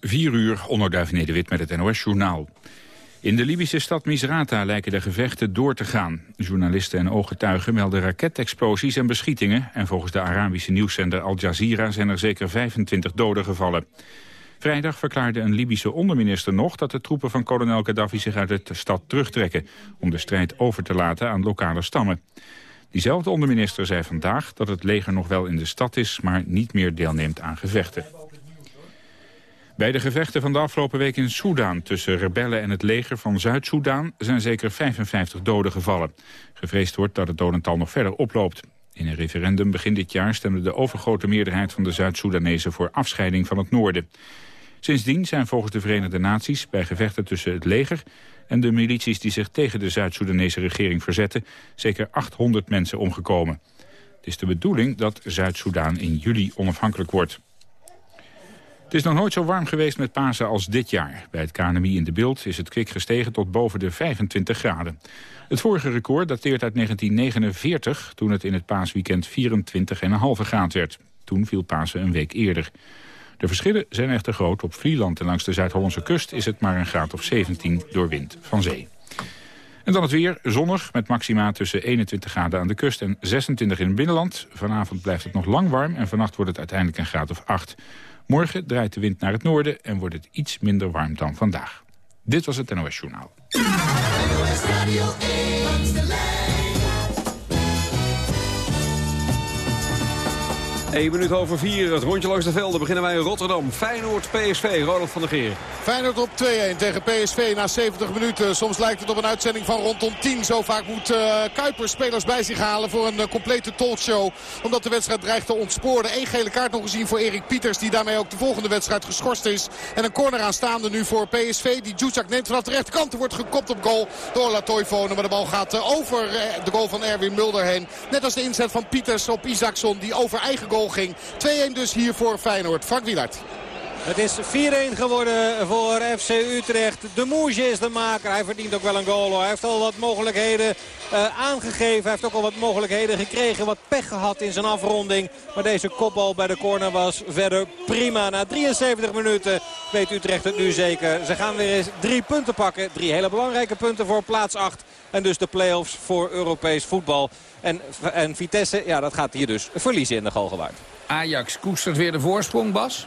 4 uur, onderduif Nederwit met het NOS-journaal. In de Libische stad Misrata lijken de gevechten door te gaan. Journalisten en ooggetuigen melden raketexplosies en beschietingen... en volgens de Arabische nieuwszender Al Jazeera zijn er zeker 25 doden gevallen. Vrijdag verklaarde een Libische onderminister nog... dat de troepen van kolonel Gaddafi zich uit de stad terugtrekken... om de strijd over te laten aan lokale stammen. Diezelfde onderminister zei vandaag dat het leger nog wel in de stad is... maar niet meer deelneemt aan gevechten. Bij de gevechten van de afgelopen week in Soedan tussen rebellen en het leger van Zuid-Soedan zijn zeker 55 doden gevallen. Gevreesd wordt dat het dodental nog verder oploopt. In een referendum begin dit jaar stemde de overgrote meerderheid van de Zuid-Soedanezen voor afscheiding van het noorden. Sindsdien zijn volgens de Verenigde Naties bij gevechten tussen het leger en de milities die zich tegen de Zuid-Soedanese regering verzetten zeker 800 mensen omgekomen. Het is de bedoeling dat Zuid-Soedan in juli onafhankelijk wordt. Het is nog nooit zo warm geweest met Pasen als dit jaar. Bij het KNMI in de beeld is het kwik gestegen tot boven de 25 graden. Het vorige record dateert uit 1949, toen het in het paasweekend 24,5 graden werd. Toen viel Pasen een week eerder. De verschillen zijn echter groot. Op Vlieland en langs de Zuid-Hollandse kust is het maar een graad of 17 door wind van zee. En dan het weer, zonnig, met maxima tussen 21 graden aan de kust en 26 in het binnenland. Vanavond blijft het nog lang warm en vannacht wordt het uiteindelijk een graad of 8. Morgen draait de wind naar het noorden en wordt het iets minder warm dan vandaag. Dit was het NOS Journaal. 1 minuut over 4, het rondje langs de velden. Beginnen wij in Rotterdam. Feyenoord, PSV, Ronald van der Geer. Feyenoord op 2-1 tegen PSV na 70 minuten. Soms lijkt het op een uitzending van rondom 10. Zo vaak moet uh, Kuiper spelers bij zich halen voor een uh, complete talkshow. Omdat de wedstrijd dreigt te ontsporen. Eén gele kaart nog gezien voor Erik Pieters. Die daarmee ook de volgende wedstrijd geschorst is. En een corner aanstaande nu voor PSV. Die Djuzak neemt vanaf de rechterkant. Er wordt gekopt op goal door Latoivonen. Maar de bal gaat uh, over de goal van Erwin Mulder heen. Net als de inzet van Pieters op Isaacson. Die over eigen goal ging. 2-1 dus hier voor Feyenoord. Frank Wielaert. Het is 4-1 geworden voor FC Utrecht. De Moesje is de maker. Hij verdient ook wel een goal. Hij heeft al wat mogelijkheden uh, aangegeven. Hij heeft ook al wat mogelijkheden gekregen. Wat pech gehad in zijn afronding. Maar deze kopbal bij de corner was verder prima. Na 73 minuten weet Utrecht het nu zeker. Ze gaan weer eens drie punten pakken. Drie hele belangrijke punten voor plaats 8. En dus de play-offs voor Europees voetbal. En, en Vitesse, ja, dat gaat hier dus verliezen in de Galgenwaard. Ajax koestert weer de voorsprong, Bas.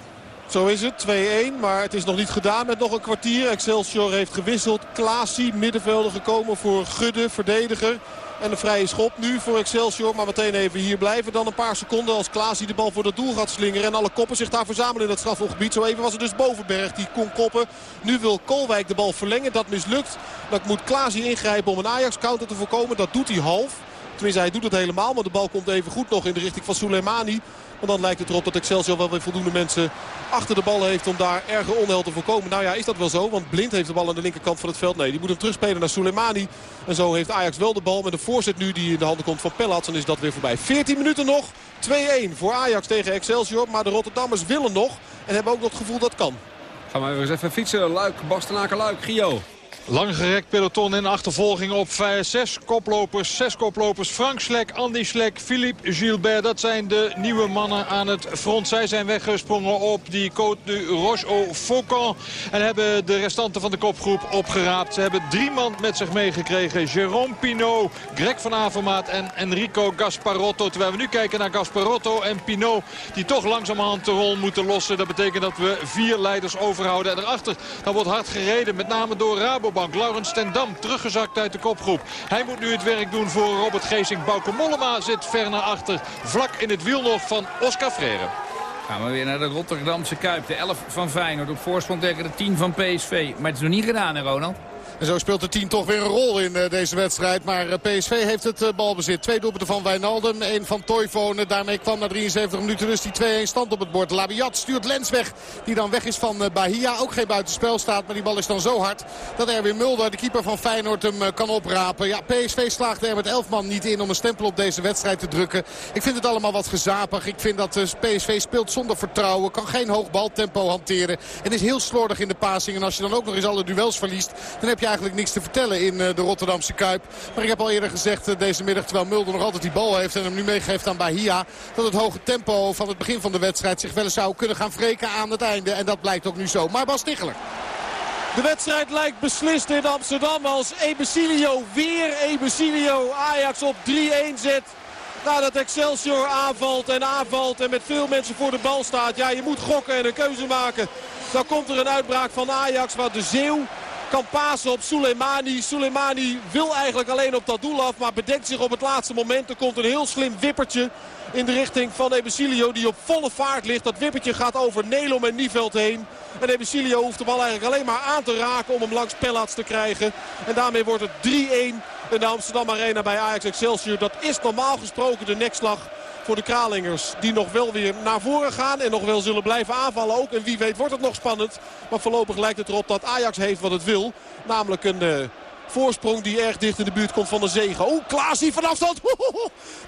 Zo is het, 2-1. Maar het is nog niet gedaan met nog een kwartier. Excelsior heeft gewisseld. Klaasie, middenvelder gekomen voor Gudde, verdediger. En een vrije schop nu voor Excelsior. Maar meteen even hier blijven. Dan een paar seconden als Klaasie de bal voor het doel gaat slingeren. En alle koppen zich daar verzamelen in het strafvolgebied. Zo even was het dus Bovenberg die kon koppen. Nu wil Kolwijk de bal verlengen. Dat mislukt. Dan moet Klaasie ingrijpen om een Ajax-counter te voorkomen. Dat doet hij half. Tenminste, hij doet het helemaal. Maar de bal komt even goed nog in de richting van Soleimani. Want dan lijkt het erop dat Excelsior wel weer voldoende mensen achter de bal heeft om daar erger onheil te voorkomen. Nou ja, is dat wel zo? Want Blind heeft de bal aan de linkerkant van het veld. Nee, die moet hem terugspelen naar Soleimani. En zo heeft Ajax wel de bal met een voorzet nu die in de handen komt van Pellats. En is dat weer voorbij. 14 minuten nog. 2-1 voor Ajax tegen Excelsior. Maar de Rotterdammers willen nog. En hebben ook nog het gevoel dat kan. Gaan we eens even fietsen. Luik, Bastenaken, Luik, Gio. Langgerekt peloton in achtervolging op zes koplopers. Zes koplopers. Frank Slek, Andy Slek, Philippe Gilbert. Dat zijn de nieuwe mannen aan het front. Zij zijn weggesprongen op die Côte du Roche au Faucon. En hebben de restanten van de kopgroep opgeraapt. Ze hebben drie man met zich meegekregen. Jérôme Pinot, Greg van Avermaat en Enrico Gasparotto. Terwijl we nu kijken naar Gasparotto en Pinot. Die toch langzamerhand de rol moeten lossen. Dat betekent dat we vier leiders overhouden. En daarachter dan wordt hard gereden. Met name door Rabo Rabobank. Laurens ten Dam teruggezakt uit de kopgroep. Hij moet nu het werk doen voor Robert Geesing. Bauke Mollema zit ver naar achter. Vlak in het wiel nog van Oscar Freire. Gaan we weer naar de Rotterdamse Kuip. De 11 van Feyenoord op voorsprong tegen de 10 van PSV. Maar het is nog niet gedaan, hè Ronald? En zo speelt de team toch weer een rol in uh, deze wedstrijd. Maar uh, PSV heeft het uh, balbezit. Twee doelpunten van Wijnaldum. één van Toivonen. Daarmee kwam na 73 minuten dus die 2-1 stand op het bord. Labiat stuurt Lens weg. Die dan weg is van Bahia. Ook geen buitenspel staat. Maar die bal is dan zo hard dat Erwin Mulder, de keeper van Feyenoord, hem kan oprapen. Ja, PSV slaagde er met 11 man niet in om een stempel op deze wedstrijd te drukken. Ik vind het allemaal wat gezapig. Ik vind dat PSV speelt zonder vertrouwen. Kan geen hoog baltempo hanteren. En is heel slordig in de passing. En als je dan ook nog eens alle duels verliest, dan heb je eigenlijk niks te vertellen in de Rotterdamse Kuip. Maar ik heb al eerder gezegd deze middag, terwijl Mulder nog altijd die bal heeft... en hem nu meegeeft aan Bahia... dat het hoge tempo van het begin van de wedstrijd zich wel eens zou kunnen gaan wreken aan het einde. En dat blijkt ook nu zo. Maar Bas Ticheler. De wedstrijd lijkt beslist in Amsterdam als Ebesilio weer Ebesilio Ajax op 3-1 zet. Nadat Excelsior aanvalt en aanvalt en met veel mensen voor de bal staat. Ja, je moet gokken en een keuze maken. Dan komt er een uitbraak van Ajax waar de Zeeuw kan pasen op Soleimani. Soleimani wil eigenlijk alleen op dat doel af, maar bedenkt zich op het laatste moment. Er komt een heel slim wippertje in de richting van Ebesilio die op volle vaart ligt. Dat wippertje gaat over Nelom en Nieveld heen. En Ebesilio hoeft de bal eigenlijk alleen maar aan te raken om hem langs Pellats te krijgen. En daarmee wordt het 3-1 in de Amsterdam Arena bij Ajax Excelsior. Dat is normaal gesproken de nekslag voor de Kralingers. Die nog wel weer naar voren gaan en nog wel zullen blijven aanvallen ook. En wie weet wordt het nog spannend. Maar voorlopig lijkt het erop dat Ajax heeft wat het wil. Namelijk een... Uh, voorsprong die erg dicht in de buurt komt van de zegen. Oeh, Klaas hier van afstand.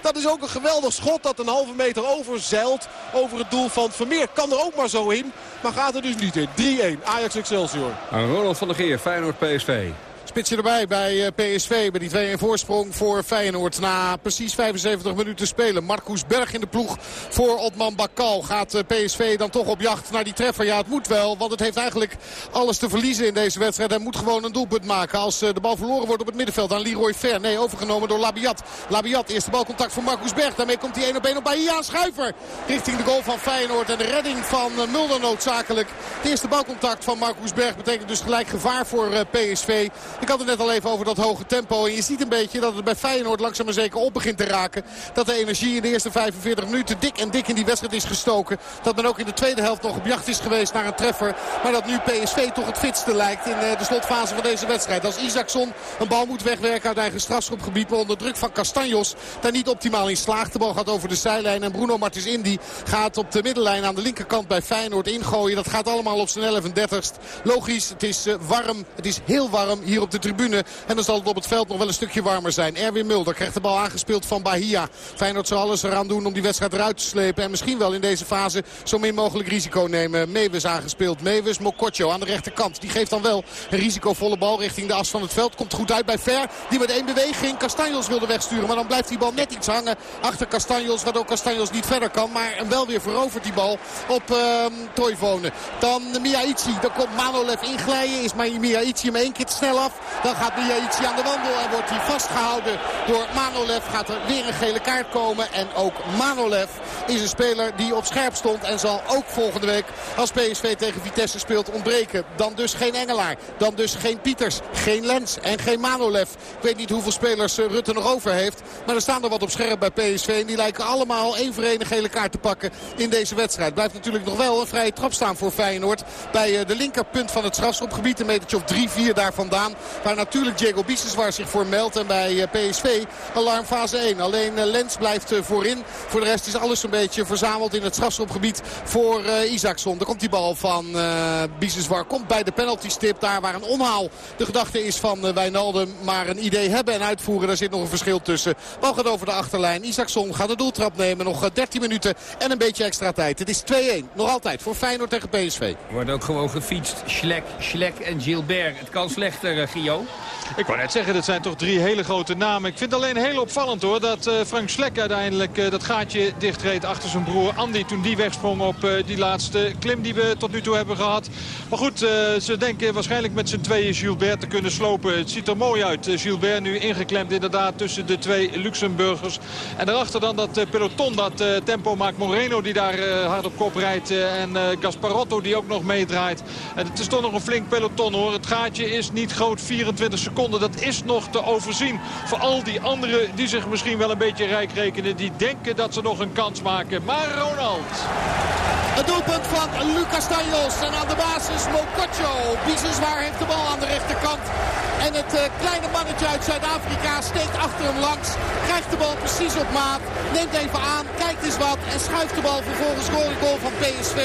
Dat is ook een geweldig schot dat een halve meter overzeilt over het doel van Vermeer. Kan er ook maar zo in, maar gaat er dus niet in. 3-1, Ajax Excelsior. Ronald van der Geer, Feyenoord PSV. Spitsje erbij bij eh, PSV. Bij die 2-1 voorsprong voor Feyenoord. Na precies 75 minuten spelen. Marcus Berg in de ploeg voor Otman Bakal. Gaat eh, PSV dan toch op jacht naar die treffer? Ja, het moet wel. Want het heeft eigenlijk alles te verliezen in deze wedstrijd. Hij moet gewoon een doelpunt maken. Als eh, de bal verloren wordt op het middenveld aan Leroy Fer. Nee, overgenomen door Labiat. Labiat, eerste balcontact voor Marcus Berg. Daarmee komt hij 1 op 1 op Bahia. Schuiver richting de goal van Feyenoord. En de redding van Mulder noodzakelijk. Het eerste balcontact van Marcus Berg betekent dus gelijk gevaar voor PSV. Ik had het net al even over dat hoge tempo. En je ziet een beetje dat het bij Feyenoord langzaam maar zeker op begint te raken. Dat de energie in de eerste 45 minuten dik en dik in die wedstrijd is gestoken. Dat men ook in de tweede helft nog op jacht is geweest naar een treffer. Maar dat nu PSV toch het fitste lijkt in eh, de slotfase van deze wedstrijd. Als Isaacson een bal moet wegwerken uit eigen strafschopgebied. Onder druk van Castanjos daar niet optimaal in slaagt. De bal gaat over de zijlijn. En Bruno Martins Indy gaat op de middenlijn aan de linkerkant bij Feyenoord ingooien. Dat gaat allemaal op zijn 11 30 Logisch, het is eh, warm. Het is heel warm hier op de tribune. En dan zal het op het veld nog wel een stukje warmer zijn. Erwin Mulder krijgt de bal aangespeeld van Bahia. Feyenoord zal alles eraan doen om die wedstrijd eruit te slepen. En misschien wel in deze fase zo min mogelijk risico nemen. Meewes aangespeeld. Meewes Mokotjo aan de rechterkant. Die geeft dan wel een risicovolle bal richting de as van het veld. Komt goed uit bij Ver. Die met één beweging Castanjos wilde wegsturen. Maar dan blijft die bal net iets hangen achter Castanjos. Waardoor Castanjos niet verder kan. Maar wel weer verovert die bal op uh, Toivonen. Dan Miaici. Dan komt Manolev inglijden. Is Miaici hem één keer te snel af. Dan gaat Miaici aan de wandel en wordt hij vastgehouden door Manolev. Gaat er weer een gele kaart komen. En ook Manolev is een speler die op scherp stond. En zal ook volgende week als PSV tegen Vitesse speelt ontbreken. Dan dus geen Engelaar. Dan dus geen Pieters. Geen Lens en geen Manolev. Ik weet niet hoeveel spelers eh, Rutte nog over heeft. Maar er staan er wat op scherp bij PSV. En die lijken allemaal één voor één gele kaart te pakken in deze wedstrijd. Blijft natuurlijk nog wel een vrije trap staan voor Feyenoord. Bij eh, de linkerpunt van het strafschopgebied. Een metertje of drie, vier daar vandaan. Waar natuurlijk Diego waar zich voor meldt. En bij eh, PSV alarmfase 1. Alleen eh, Lens blijft eh, voorin. Voor de rest is alles een beetje verzameld in het strafschopgebied voor Isaacson. Daar komt die bal van uh, Komt bij de penaltystip. Daar waar een omhaal de gedachte is van Wijnaldum. Maar een idee hebben en uitvoeren. Daar zit nog een verschil tussen. Bal gaat over de achterlijn. Isaacson gaat de doeltrap nemen. Nog 13 minuten en een beetje extra tijd. Het is 2-1. Nog altijd voor Feyenoord tegen PSV. Wordt ook gewoon gefietst. Schlek, Schlek en Gilbert. Het kan slechter, Ik wou net zeggen, dat zijn toch drie hele grote namen. Ik vind het alleen heel opvallend hoor dat uh, Frank Slek uiteindelijk uh, dat gaatje dichtreed achter zijn broer Andy. Toen die wegsprong op uh, die laatste klim die we tot nu toe hebben gehad. Maar goed, ze denken waarschijnlijk met z'n tweeën Gilbert te kunnen slopen. Het ziet er mooi uit. Gilbert nu ingeklemd inderdaad tussen de twee Luxemburgers. En daarachter dan dat peloton dat tempo maakt. Moreno die daar hard op kop rijdt. en Gasparotto die ook nog meedraait. En het is toch nog een flink peloton hoor. Het gaatje is niet groot, 24 seconden dat is nog te overzien. Voor al die anderen die zich misschien wel een beetje rijk rekenen. Die denken dat ze nog een kans maken. Maar Ronald... Het doelpunt van Lucas Tanjos. En aan de basis Mokotjo. Biseswaar heeft de bal aan de rechterkant. En het uh, kleine mannetje uit Zuid-Afrika steekt achter hem langs. Krijgt de bal precies op maat. Neemt even aan. Kijkt eens wat. En schuift de bal vervolgens goal de van PSV.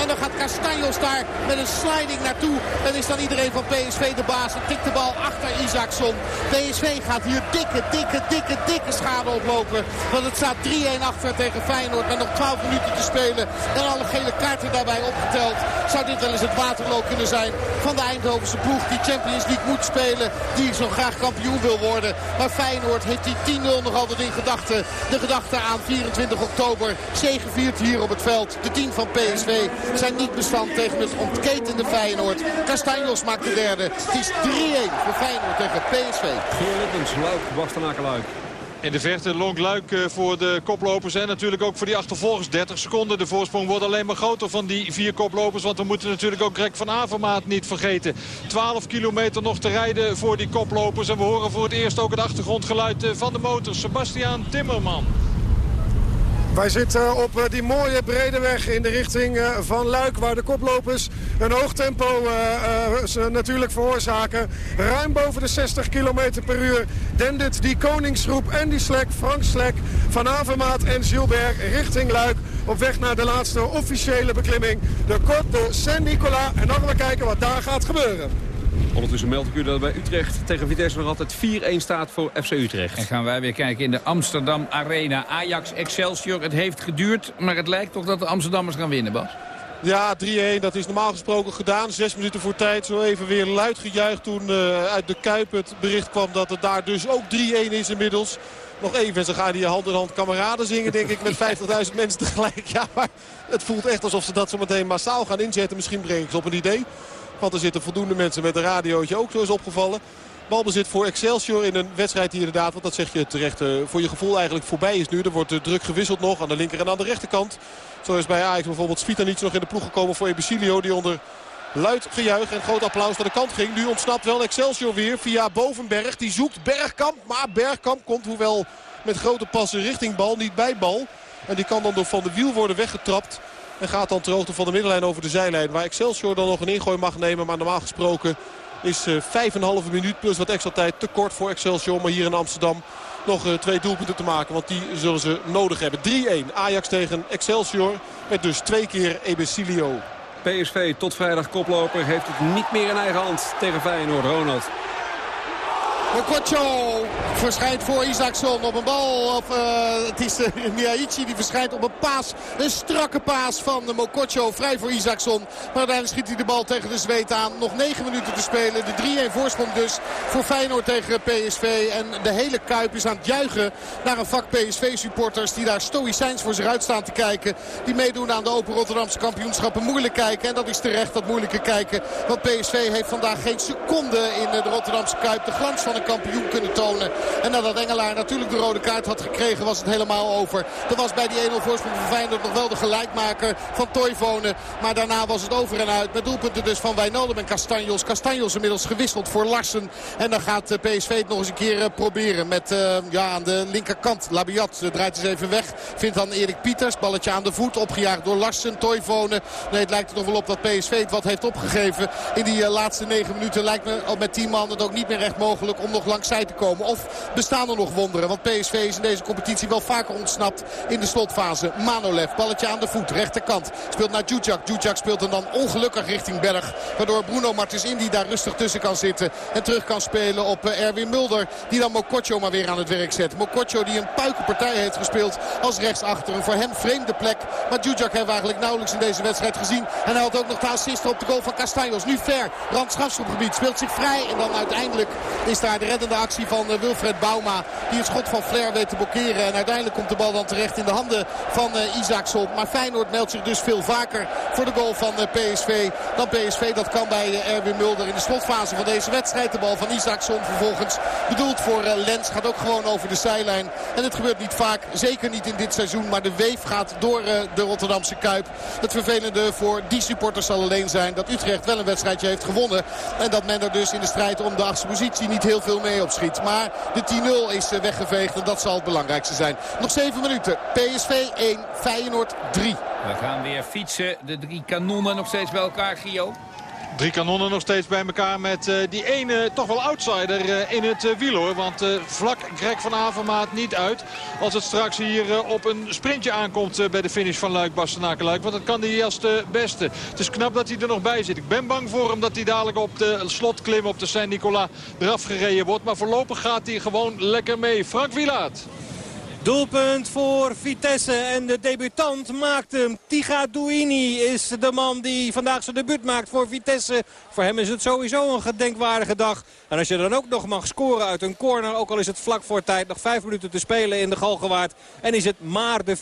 En dan gaat Castanjos daar met een sliding naartoe. En is dan iedereen van PSV de baas. De bal achter Isaacson. PSV gaat hier dikke, dikke, dikke, dikke schade oplopen. Want het staat 3-1 achter tegen Feyenoord. Met nog 12 minuten te spelen. En alle gele kaarten daarbij opgeteld. Zou dit wel eens het waterloo kunnen zijn van de Eindhovense ploeg. Die Champions League moet spelen. Die zo graag kampioen wil worden. Maar Feyenoord heeft die 10-0 nog altijd in gedachten. De gedachte aan 24 oktober. Zegeviert hier op het veld. De team van PSV zijn niet bestand tegen het ontketende Feyenoord. Castanjos maakt de derde. Het is 3-1 voor Feyenoord tegen PSV. Geer Lippens, Luik, Bastenaken Luik. In de verte Lonk Luik eh, voor de koplopers en natuurlijk ook voor die achtervolgers. 30 seconden. De voorsprong wordt alleen maar groter van die vier koplopers. Want we moeten natuurlijk ook Greg van Avermaat niet vergeten. 12 kilometer nog te rijden voor die koplopers. En we horen voor het eerst ook het achtergrondgeluid eh, van de motor. Sebastiaan Timmerman. Wij zitten op eh, die mooie brede weg in de richting eh, van Luik... waar de koplopers een hoog tempo natuurlijk veroorzaken. Ruim boven de 60 km per uur dendert die Koningsgroep en die Slek, Frank Slek... Van Avermaat en Gilbert richting Luik... op weg naar de laatste officiële beklimming. De de Saint-Nicolas. En dan gaan we kijken wat daar gaat gebeuren. Ondertussen meld ik u dat bij Utrecht tegen Vitesse nog altijd 4-1 staat voor FC Utrecht. En gaan wij weer kijken in de Amsterdam Arena. Ajax Excelsior. Het heeft geduurd, maar het lijkt toch dat de Amsterdammers gaan winnen, Bas? Ja, 3-1. Dat is normaal gesproken gedaan. Zes minuten voor tijd. Zo even weer luid gejuicht toen uh, uit de Kuip het bericht kwam dat het daar dus ook 3-1 is inmiddels. Nog even en ze gaan die hand in hand kameraden zingen denk ik met 50.000 mensen tegelijk. Ja, maar het voelt echt alsof ze dat zo meteen massaal gaan inzetten. Misschien breng ik ze op een idee. Want er zitten voldoende mensen met een radiootje ook, zo is opgevallen. Balbezit voor Excelsior in een wedstrijd die inderdaad, want dat zeg je terecht, uh, voor je gevoel eigenlijk voorbij is nu. Er wordt uh, druk gewisseld nog aan de linker en aan de rechterkant. Zo is bij Ajax bijvoorbeeld Svitanic nog in de ploeg gekomen voor Ebesilio. Die onder luid gejuich en groot applaus naar de kant ging. Nu ontsnapt wel Excelsior weer via Bovenberg. Die zoekt Bergkamp, maar Bergkamp komt hoewel met grote passen richting bal, niet bij bal. En die kan dan door Van de Wiel worden weggetrapt. En gaat dan ter hoogte van de middenlijn over de zijlijn. Waar Excelsior dan nog een ingooi mag nemen. Maar normaal gesproken is uh, 5,5 minuut plus wat extra tijd te kort voor Excelsior. Maar hier in Amsterdam nog uh, twee doelpunten te maken. Want die zullen ze nodig hebben. 3-1 Ajax tegen Excelsior. Met dus twee keer Ebesilio. PSV tot vrijdag koploper heeft het niet meer in eigen hand tegen Feyenoord. Ronald. Mokotjo verschijnt voor Isaacson op een bal. Of, uh, het is uh, Miaichi die verschijnt op een paas. Een strakke paas van Mokotjo. Vrij voor Isaacson. Maar uiteindelijk schiet hij de bal tegen de zweet aan. Nog 9 minuten te spelen. De 3-1 voorsprong dus voor Feyenoord tegen PSV. En de hele Kuip is aan het juichen naar een vak PSV-supporters. Die daar stoïcijns voor zich uitstaan te kijken. Die meedoen aan de Open Rotterdamse kampioenschappen. Moeilijk kijken. En dat is terecht dat moeilijke kijken. Want PSV heeft vandaag geen seconde in de Rotterdamse Kuip. De glans van kampioen kunnen tonen. En nadat Engelaar natuurlijk de rode kaart had gekregen was het helemaal over. Er was bij die 1-0 voorsprong van Feyenoord nog wel de gelijkmaker van Toivonen. Maar daarna was het over en uit. Met doelpunten dus van Wijnaldum en Castanjos. Castanjos inmiddels gewisseld voor Larsen. En dan gaat eh, PSV het nog eens een keer eh, proberen. Met uh, ja, aan de linkerkant Labiat draait eens even weg. Vindt dan Erik Pieters. Balletje aan de voet. Opgejaagd door Larsen. Toivonen. Nee, het lijkt er nog wel op dat PSV het wat heeft opgegeven. In die laatste negen minuten lijkt me met 10 man het ook niet meer echt mogelijk om nog langs zij te komen. Of bestaan er nog wonderen? Want PSV is in deze competitie wel vaker ontsnapt in de slotfase. Manolev, balletje aan de voet, rechterkant. Speelt naar Djudjak. Djudjak speelt hem dan ongelukkig richting Berg. Waardoor Bruno Martins Indy daar rustig tussen kan zitten. En terug kan spelen op eh, Erwin Mulder. Die dan Mokotjo maar weer aan het werk zet. Mokotjo die een puikenpartij heeft gespeeld als rechtsachter. Een voor hem vreemde plek. Maar Djudjak hebben we eigenlijk nauwelijks in deze wedstrijd gezien. En hij had ook nog de assist op de goal van Castanjos. Nu ver. Rand gebied speelt zich vrij. En dan uiteindelijk is daar de reddende actie van eh, Wilfred Bauma. Die het schot van Flair weet te blokkeren. En uiteindelijk komt de bal dan terecht in de handen van uh, Isaacson. Maar Feyenoord meldt zich dus veel vaker voor de goal van eh, PSV dan PSV. Dat kan bij Erwin Mulder in de slotfase van deze wedstrijd. De bal van Isaacson vervolgens bedoeld voor Lens. Gaat ook gewoon over de zijlijn. En het gebeurt niet vaak. Zeker niet in dit seizoen. Maar de weef gaat door de Rotterdamse Kuip. Het vervelende voor die supporters zal alleen zijn dat Utrecht wel een wedstrijdje heeft gewonnen. En dat men er dus in de strijd om de achtste positie niet heel veel mee opschiet. Maar de 10-0 is eh, weggeveegd en dat zal het belangrijkste zijn. Nog 7 minuten. PSV 1, Feyenoord 3. We gaan weer fietsen. De drie kanonnen nog steeds bij elkaar, Gio. Drie kanonnen nog steeds bij elkaar met uh, die ene toch wel outsider uh, in het uh, wiel hoor. Want vlak Greg van Avermaat niet uit. Als het straks hier op een sprintje aankomt bij de finish van Luik Bastenaken-Luik. Want dat kan hij als de beste. Het is knap dat hij er nog bij zit. Ik ben bang voor hem dat hij dadelijk op de slotklim op de Saint-Nicolas eraf gereden wordt. Maar voorlopig gaat hij gewoon lekker mee. Frank Wilaat. Doelpunt voor Vitesse en de debutant maakt hem. Tiga Douini is de man die vandaag zijn debuut maakt voor Vitesse. Voor hem is het sowieso een gedenkwaardige dag. En als je dan ook nog mag scoren uit een corner, ook al is het vlak voor tijd. Nog vijf minuten te spelen in de Galgenwaard. En is het maar de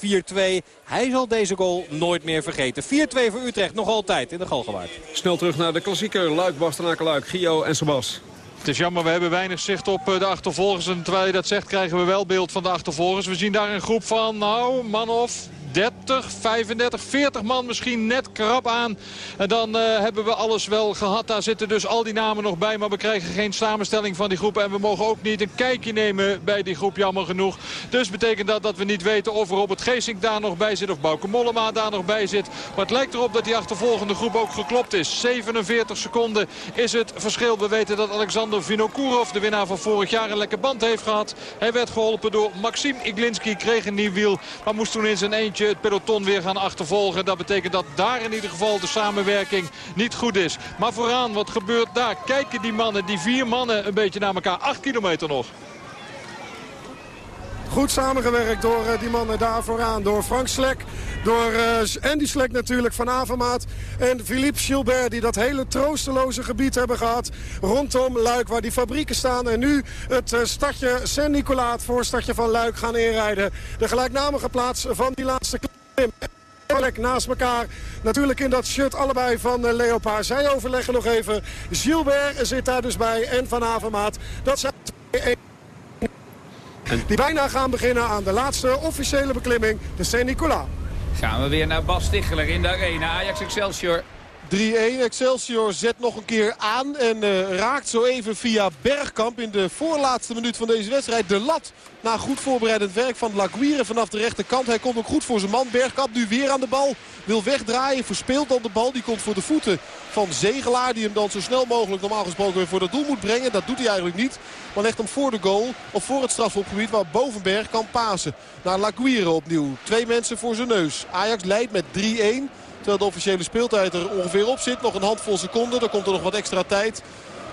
4-2. Hij zal deze goal nooit meer vergeten. 4-2 voor Utrecht, nog altijd in de Galgenwaard. Snel terug naar de klassieker. Luik, Bastenaken, Luik, Gio en Sebas. Het is jammer, we hebben weinig zicht op eh, de achtervolgers. En terwijl je dat zegt, krijgen we wel beeld van de achtervolgers. We zien daar een groep van, nou, man of 30, 35, 40 man misschien net krap aan. En dan uh, hebben we alles wel gehad. Daar zitten dus al die namen nog bij. Maar we krijgen geen samenstelling van die groep. En we mogen ook niet een kijkje nemen bij die groep, jammer genoeg. Dus betekent dat dat we niet weten of Robert Geesink daar nog bij zit. Of Bouke Mollema daar nog bij zit. Maar het lijkt erop dat die achtervolgende groep ook geklopt is. 47 seconden is het verschil. We weten dat Alexander Vinokourov, de winnaar van vorig jaar, een lekker band heeft gehad. Hij werd geholpen door Maxim Iglinski. Kreeg een nieuw wiel. Maar moest toen in zijn eentje het peloton weer gaan achtervolgen. Dat betekent dat daar in ieder geval de samenwerking niet goed is. Maar vooraan, wat gebeurt daar? Kijken die mannen, die vier mannen een beetje naar elkaar. Acht kilometer nog. Goed samengewerkt door uh, die mannen daar vooraan. Door Frank Slek, door uh, Andy Slek natuurlijk van Avermaat. En Philippe Gilbert die dat hele troosteloze gebied hebben gehad. Rondom Luik waar die fabrieken staan. En nu het uh, stadje Saint-Nicolas, het voorstadje van Luik gaan inrijden. De gelijknamige plaats van die laatste klim naast elkaar. Natuurlijk in dat shirt allebei van Leopard. Zij overleggen nog even. Gilbert zit daar dus bij en Van Avermaat. Dat zijn die bijna gaan beginnen aan de laatste officiële beklimming, de Saint-Nicolas. Gaan we weer naar Bas Ticheler in de arena. Ajax Excelsior 3-1. Excelsior zet nog een keer aan en uh, raakt zo even via Bergkamp in de voorlaatste minuut van deze wedstrijd de lat. Na goed voorbereidend werk van Laguire vanaf de rechterkant. Hij komt ook goed voor zijn man. Bergkamp nu weer aan de bal. Wil wegdraaien. Verspeelt dan de bal. Die komt voor de voeten van Zegelaar. Die hem dan zo snel mogelijk normaal gesproken weer voor dat doel moet brengen. Dat doet hij eigenlijk niet. Maar legt hem voor de goal. Of voor het strafschopgebied waar Bovenberg kan pasen. Naar Laguire opnieuw. Twee mensen voor zijn neus. Ajax leidt met 3-1. Terwijl de officiële speeltijd er ongeveer op zit. Nog een handvol seconden. Dan komt er nog wat extra tijd.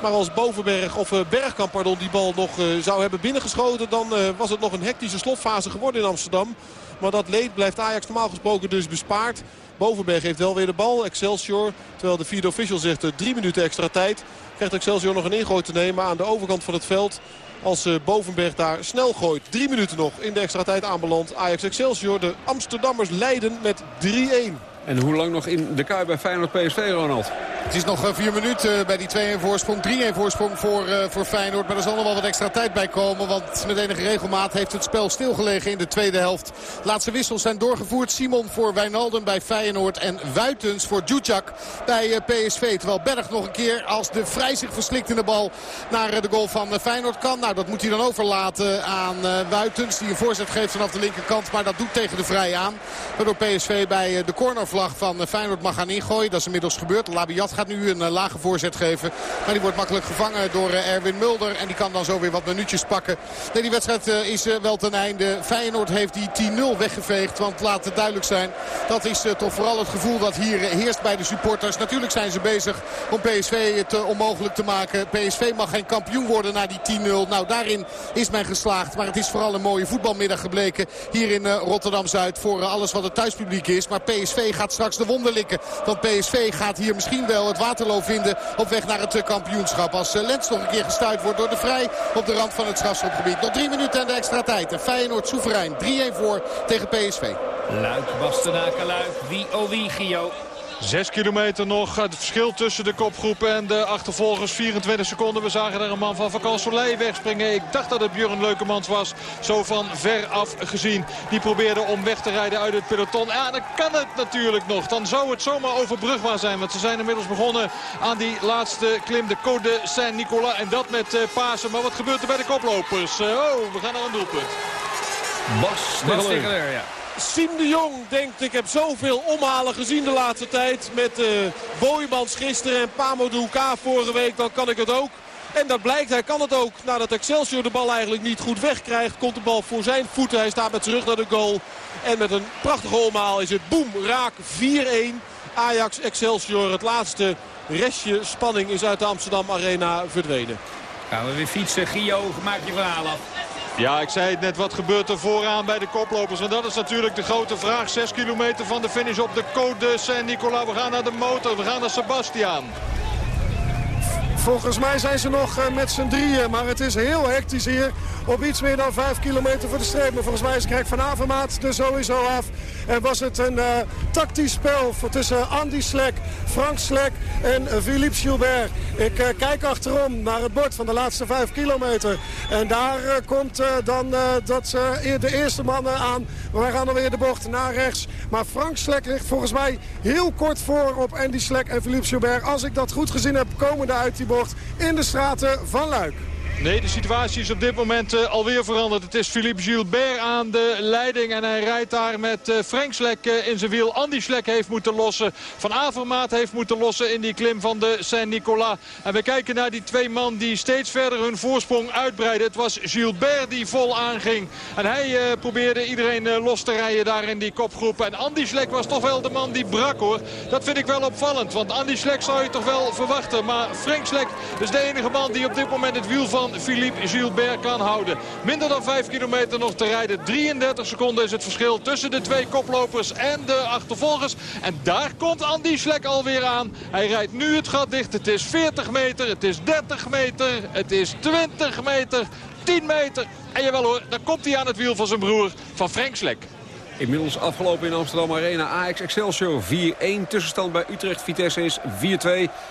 Maar als Bovenberg of uh, Bergkamp pardon, die bal nog uh, zou hebben binnengeschoten... dan uh, was het nog een hectische slotfase geworden in Amsterdam. Maar dat leed blijft Ajax normaal gesproken dus bespaard. Bovenberg heeft wel weer de bal. Excelsior, terwijl de vierde official zegt drie minuten extra tijd... krijgt Excelsior nog een ingooi te nemen aan de overkant van het veld... Als Bovenberg daar snel gooit. Drie minuten nog in de extra tijd aanbeland. Ajax Excelsior. De Amsterdammers leiden met 3-1. En hoe lang nog in de kuip bij Feyenoord PSV, Ronald? Het is nog vier minuten bij die 2-1 voorsprong. 3-1 voorsprong voor, uh, voor Feyenoord. Maar er zal nog wel wat extra tijd bij komen. Want met enige regelmaat heeft het spel stilgelegen in de tweede helft. Laatste wissels zijn doorgevoerd. Simon voor Wijnaldum bij Feyenoord. En Wuitens voor Djudjak bij PSV. Terwijl Berg nog een keer als de vrij zich verslikt in de bal naar de goal van Feyenoord kan. Nou, dat moet hij dan overlaten aan Wuitens. Die een voorzet geeft vanaf de linkerkant. Maar dat doet tegen de vrij aan. Waardoor PSV bij de cornervlag van Feyenoord mag gaan ingooien. Dat is inmiddels gebeurd. Labiat gaat nu een lage voorzet geven. Maar die wordt makkelijk gevangen door Erwin Mulder. En die kan dan zo weer wat minuutjes pakken. Nee, die wedstrijd is wel ten einde. Feyenoord heeft die 10-0 weggeveegd. Want laat het duidelijk zijn. Dat is toch vooral het gevoel dat hier heerst bij de supporters. Natuurlijk zijn ze bezig om PSV het onmogelijk te maken. PSV mag geen kampioen worden na die 10-0. Nou, daarin is men geslaagd. Maar het is vooral een mooie voetbalmiddag gebleken. Hier in Rotterdam-Zuid voor alles wat het thuispubliek is. Maar PSV gaat straks de wonden likken. Want PSV gaat hier misschien wel het Waterloo vinden op weg naar het kampioenschap. Als Lens nog een keer gestuurd wordt door de Vrij op de rand van het strafschopgebied. Nog drie minuten en de extra tijd. En Feyenoord soeverein. 3-1 voor tegen PSV. Luik, Bastenaken, Luik. Wie oh wie, Gio. Zes kilometer nog. Het verschil tussen de kopgroepen en de achtervolgers. 24 seconden. We zagen er een man van Vakant Soleil wegspringen. Ik dacht dat het Björn Leukemans was. Zo van ver af gezien. Die probeerde om weg te rijden uit het peloton. Ja, dan kan het natuurlijk nog. Dan zou het zomaar overbrugbaar zijn. Want ze zijn inmiddels begonnen aan die laatste klim. De Code Saint-Nicolas. En dat met uh, Pasen. Maar wat gebeurt er bij de koplopers? Uh, oh, we gaan naar een doelpunt. Bas, Bas ja. Siem de Jong denkt ik heb zoveel omhalen gezien de laatste tijd. Met uh, Boymans gisteren en Pamodou vorige week. Dan kan ik het ook. En dat blijkt, hij kan het ook. Nadat Excelsior de bal eigenlijk niet goed wegkrijgt. Komt de bal voor zijn voeten. Hij staat met zijn rug naar de goal. En met een prachtige omhaal is het boem raak 4-1. Ajax Excelsior. Het laatste restje spanning is uit de Amsterdam Arena verdwenen. Gaan we weer fietsen. Gio, maak je verhaal af. Ja, ik zei het net, wat gebeurt er vooraan bij de koplopers? Want dat is natuurlijk de grote vraag. 6 kilometer van de finish op de Côte de Saint-Nicolas. We gaan naar de motor, we gaan naar Sebastian. Volgens mij zijn ze nog eh, met z'n drieën. Maar het is heel hectisch hier. Op iets meer dan 5 kilometer voor de streep. Maar volgens mij is Greg van Avermaat er sowieso af. En was het een uh, tactisch spel tussen Andy Slek, Frank Slek en Philippe Gilbert. Ik uh, kijk achterom naar het bord van de laatste 5 kilometer. En daar komt dan dat, de eerste mannen aan. Wij gaan dan weer de bocht naar rechts. Maar Frank Slek ligt volgens mij heel kort voor op Andy Slek en Philippe Gilbert. Als ik dat goed gezien heb, komende uit die in de straten van Luik. Nee, de situatie is op dit moment uh, alweer veranderd. Het is Philippe Gilbert aan de leiding. En hij rijdt daar met uh, Frank Slek uh, in zijn wiel. Andy Slek heeft moeten lossen. Van Avermaat heeft moeten lossen in die klim van de Saint-Nicolas. En we kijken naar die twee man die steeds verder hun voorsprong uitbreiden. Het was Gilbert die vol aanging. En hij probeerde iedereen los te rijden daar in die kopgroep. En Andy Slek was toch wel de man die brak hoor. Dat vind ik wel opvallend. Want Andy Slek zou je toch wel verwachten. Maar Frank Slek is de enige man die op dit moment het wiel van Philippe Gilbert kan houden. Minder dan 5 kilometer nog te rijden. 33 seconden is het verschil tussen de twee koplopers en de achtervolgers. En daar komt Andy Slek alweer aan. Hij rijdt nu het gat dicht. Het is 40 meter, het is 30 meter, het is 20 meter, 10 meter. En jawel hoor, dan komt hij aan het wiel van zijn broer, van Frank Slek. Inmiddels afgelopen in Amsterdam Arena. Ajax Excelsior 4-1. Tussenstand bij Utrecht Vitesse is 4-2.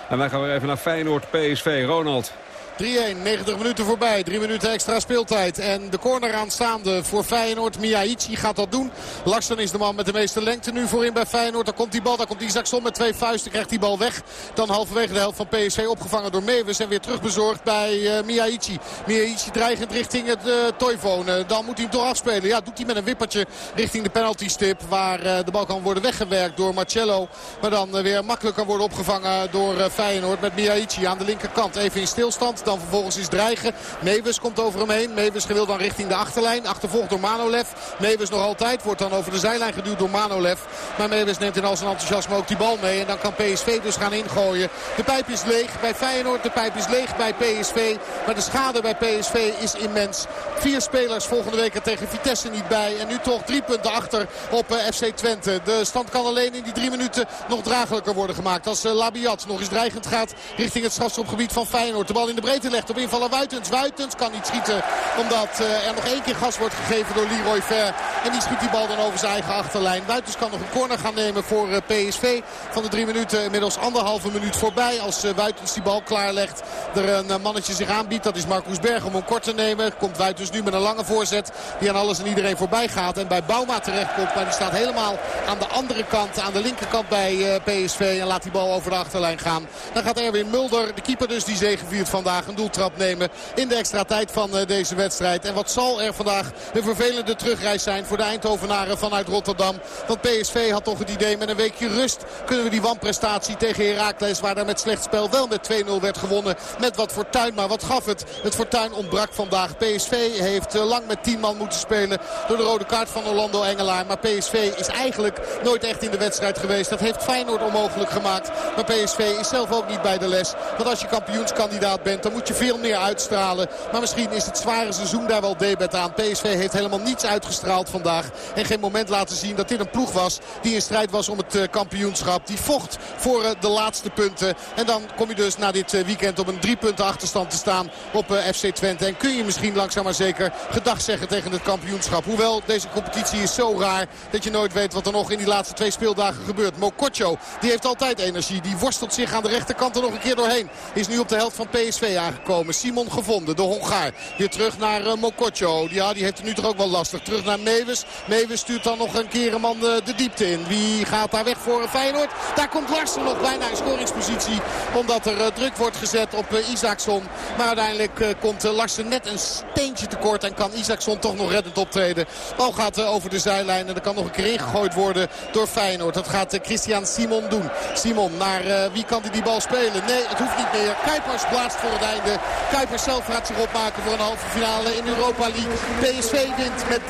En wij gaan weer even naar Feyenoord PSV. Ronald. 3-1, 90 minuten voorbij. 3 minuten extra speeltijd. En de corner aanstaande voor Feyenoord. Miyaichi gaat dat doen. Larsen is de man met de meeste lengte nu voorin bij Feyenoord. Dan komt die bal, dan komt Isaacson met twee vuisten. Krijgt die bal weg. Dan halverwege de helft van PSV opgevangen door Mewes. En weer terugbezorgd bij uh, Miyaichi. Miyaichi dreigend richting het uh. Dan moet hij hem toch afspelen. Ja, doet hij met een wippertje richting de penalty stip. Waar de bal kan worden weggewerkt door Marcello. Maar dan weer makkelijk kan worden opgevangen door Feyenoord. Met Miyaichi aan de linkerkant. Even in stilstand dan vervolgens is dreigen. Mewes komt over hem heen. Mewes wil dan richting de achterlijn. Achtervolgd door Manolev. Mewes nog altijd. Wordt dan over de zijlijn geduwd door Manolev. Maar Mewes neemt in al zijn enthousiasme ook die bal mee. En dan kan PSV dus gaan ingooien. De pijp is leeg bij Feyenoord. De pijp is leeg bij PSV. Maar de schade bij PSV is immens. Vier spelers volgende week er tegen Vitesse niet bij. En nu toch drie punten achter op eh, FC Twente. De stand kan alleen in die drie minuten nog draaglijker worden gemaakt. Als eh, Labiat nog eens dreigend gaat richting het strafschopgebied van Feyenoord. De bal in de breedte legt op invaller Wuitens. Wuitens kan niet schieten omdat uh, er nog één keer gas wordt gegeven door Leroy Ver. En die schiet die bal dan over zijn eigen achterlijn. Wuitens kan nog een corner gaan nemen voor uh, PSV. Van de drie minuten inmiddels anderhalve minuut voorbij. Als uh, Wuitens die bal klaarlegt. Er een mannetje zich aanbiedt. Dat is Marcus Berg om hem kort te nemen. Komt Wuitens nu met een lange voorzet. Die aan alles en iedereen voorbij gaat. En bij Bauma terechtkomt. Maar die staat helemaal aan de andere kant. Aan de linkerkant bij PSV. En laat die bal over de achterlijn gaan. Dan gaat Erwin Mulder, de keeper dus, die zegeviert vandaag. Een doeltrap nemen in de extra tijd van eh, deze wedstrijd. En wat zal er vandaag een vervelende terugreis zijn voor de Eindhovenaren vanuit Rotterdam. Want PSV had toch het idee met een weekje rust kunnen we die wanprestatie tegen Heracles waar daar met slecht spel wel met 2-0 werd gewonnen. Met wat fortuin, maar wat gaf het? Het fortuin ontbrak vandaag. PSV heeft eh, lang met 10 man moeten spelen door de rode kaart van Orlando Engelaar. Maar PSV is eigenlijk nooit echt in de wedstrijd geweest. Dat heeft Feyenoord onmogelijk gemaakt. Maar PSV is zelf ook niet bij de les. Want als je kampioenskandidaat bent, moet je veel meer uitstralen. Maar misschien is het zware seizoen daar wel debet aan. PSV heeft helemaal niets uitgestraald vandaag. En geen moment laten zien dat dit een ploeg was die in strijd was om het eh, kampioenschap. Die vocht voor eh, de laatste punten. En dan kom je dus na dit eh, weekend op een drie punten achterstand te staan op FC Twente. En kun je misschien langzaam maar zeker gedag zeggen tegen het kampioenschap. Hoewel deze competitie is zo raar dat je nooit weet wat er nog in die laatste twee speeldagen gebeurt. Mokotjo, die heeft altijd energie. Die worstelt zich aan de rechterkant er nog een keer doorheen. Is nu op de helft van PSV aangekomen. Simon gevonden, de Hongaar. Weer terug naar uh, Mokotjo. Ja, die heeft het nu toch ook wel lastig. Terug naar Mewes. Mewes stuurt dan nog een keer een man eh, de diepte in. Wie gaat daar weg voor Feyenoord? Daar komt Larsen nog bijna in scoringspositie. Omdat er uh, druk wordt gezet op Isaacson. Maar uiteindelijk komt Larsen net een steentje tekort. En kan Isaacson toch nog reddend optreden. Bal gaat over de zijlijn. En er kan nog een keer ingegooid worden door Feyenoord. Dat gaat Christian Simon doen. Simon, naar wie kan hij die bal spelen? Nee, het hoeft niet meer. Kuipers plaatst voor het einde. Kuipers zelf gaat zich opmaken voor een halve finale in Europa League. PSV wint met 3-1.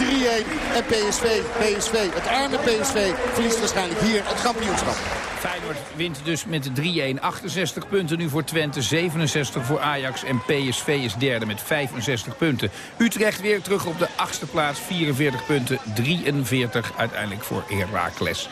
En PSV, PSV, het arme PSV, verliest waarschijnlijk hier het kampioenschap. Feyenoord wint dus met 3-1. 68 punten nu voor Twente, 67 voor Ajax en PSV is derde met 65 punten. Utrecht weer terug op de achtste plaats, 44 punten, 43 uiteindelijk voor Heracles.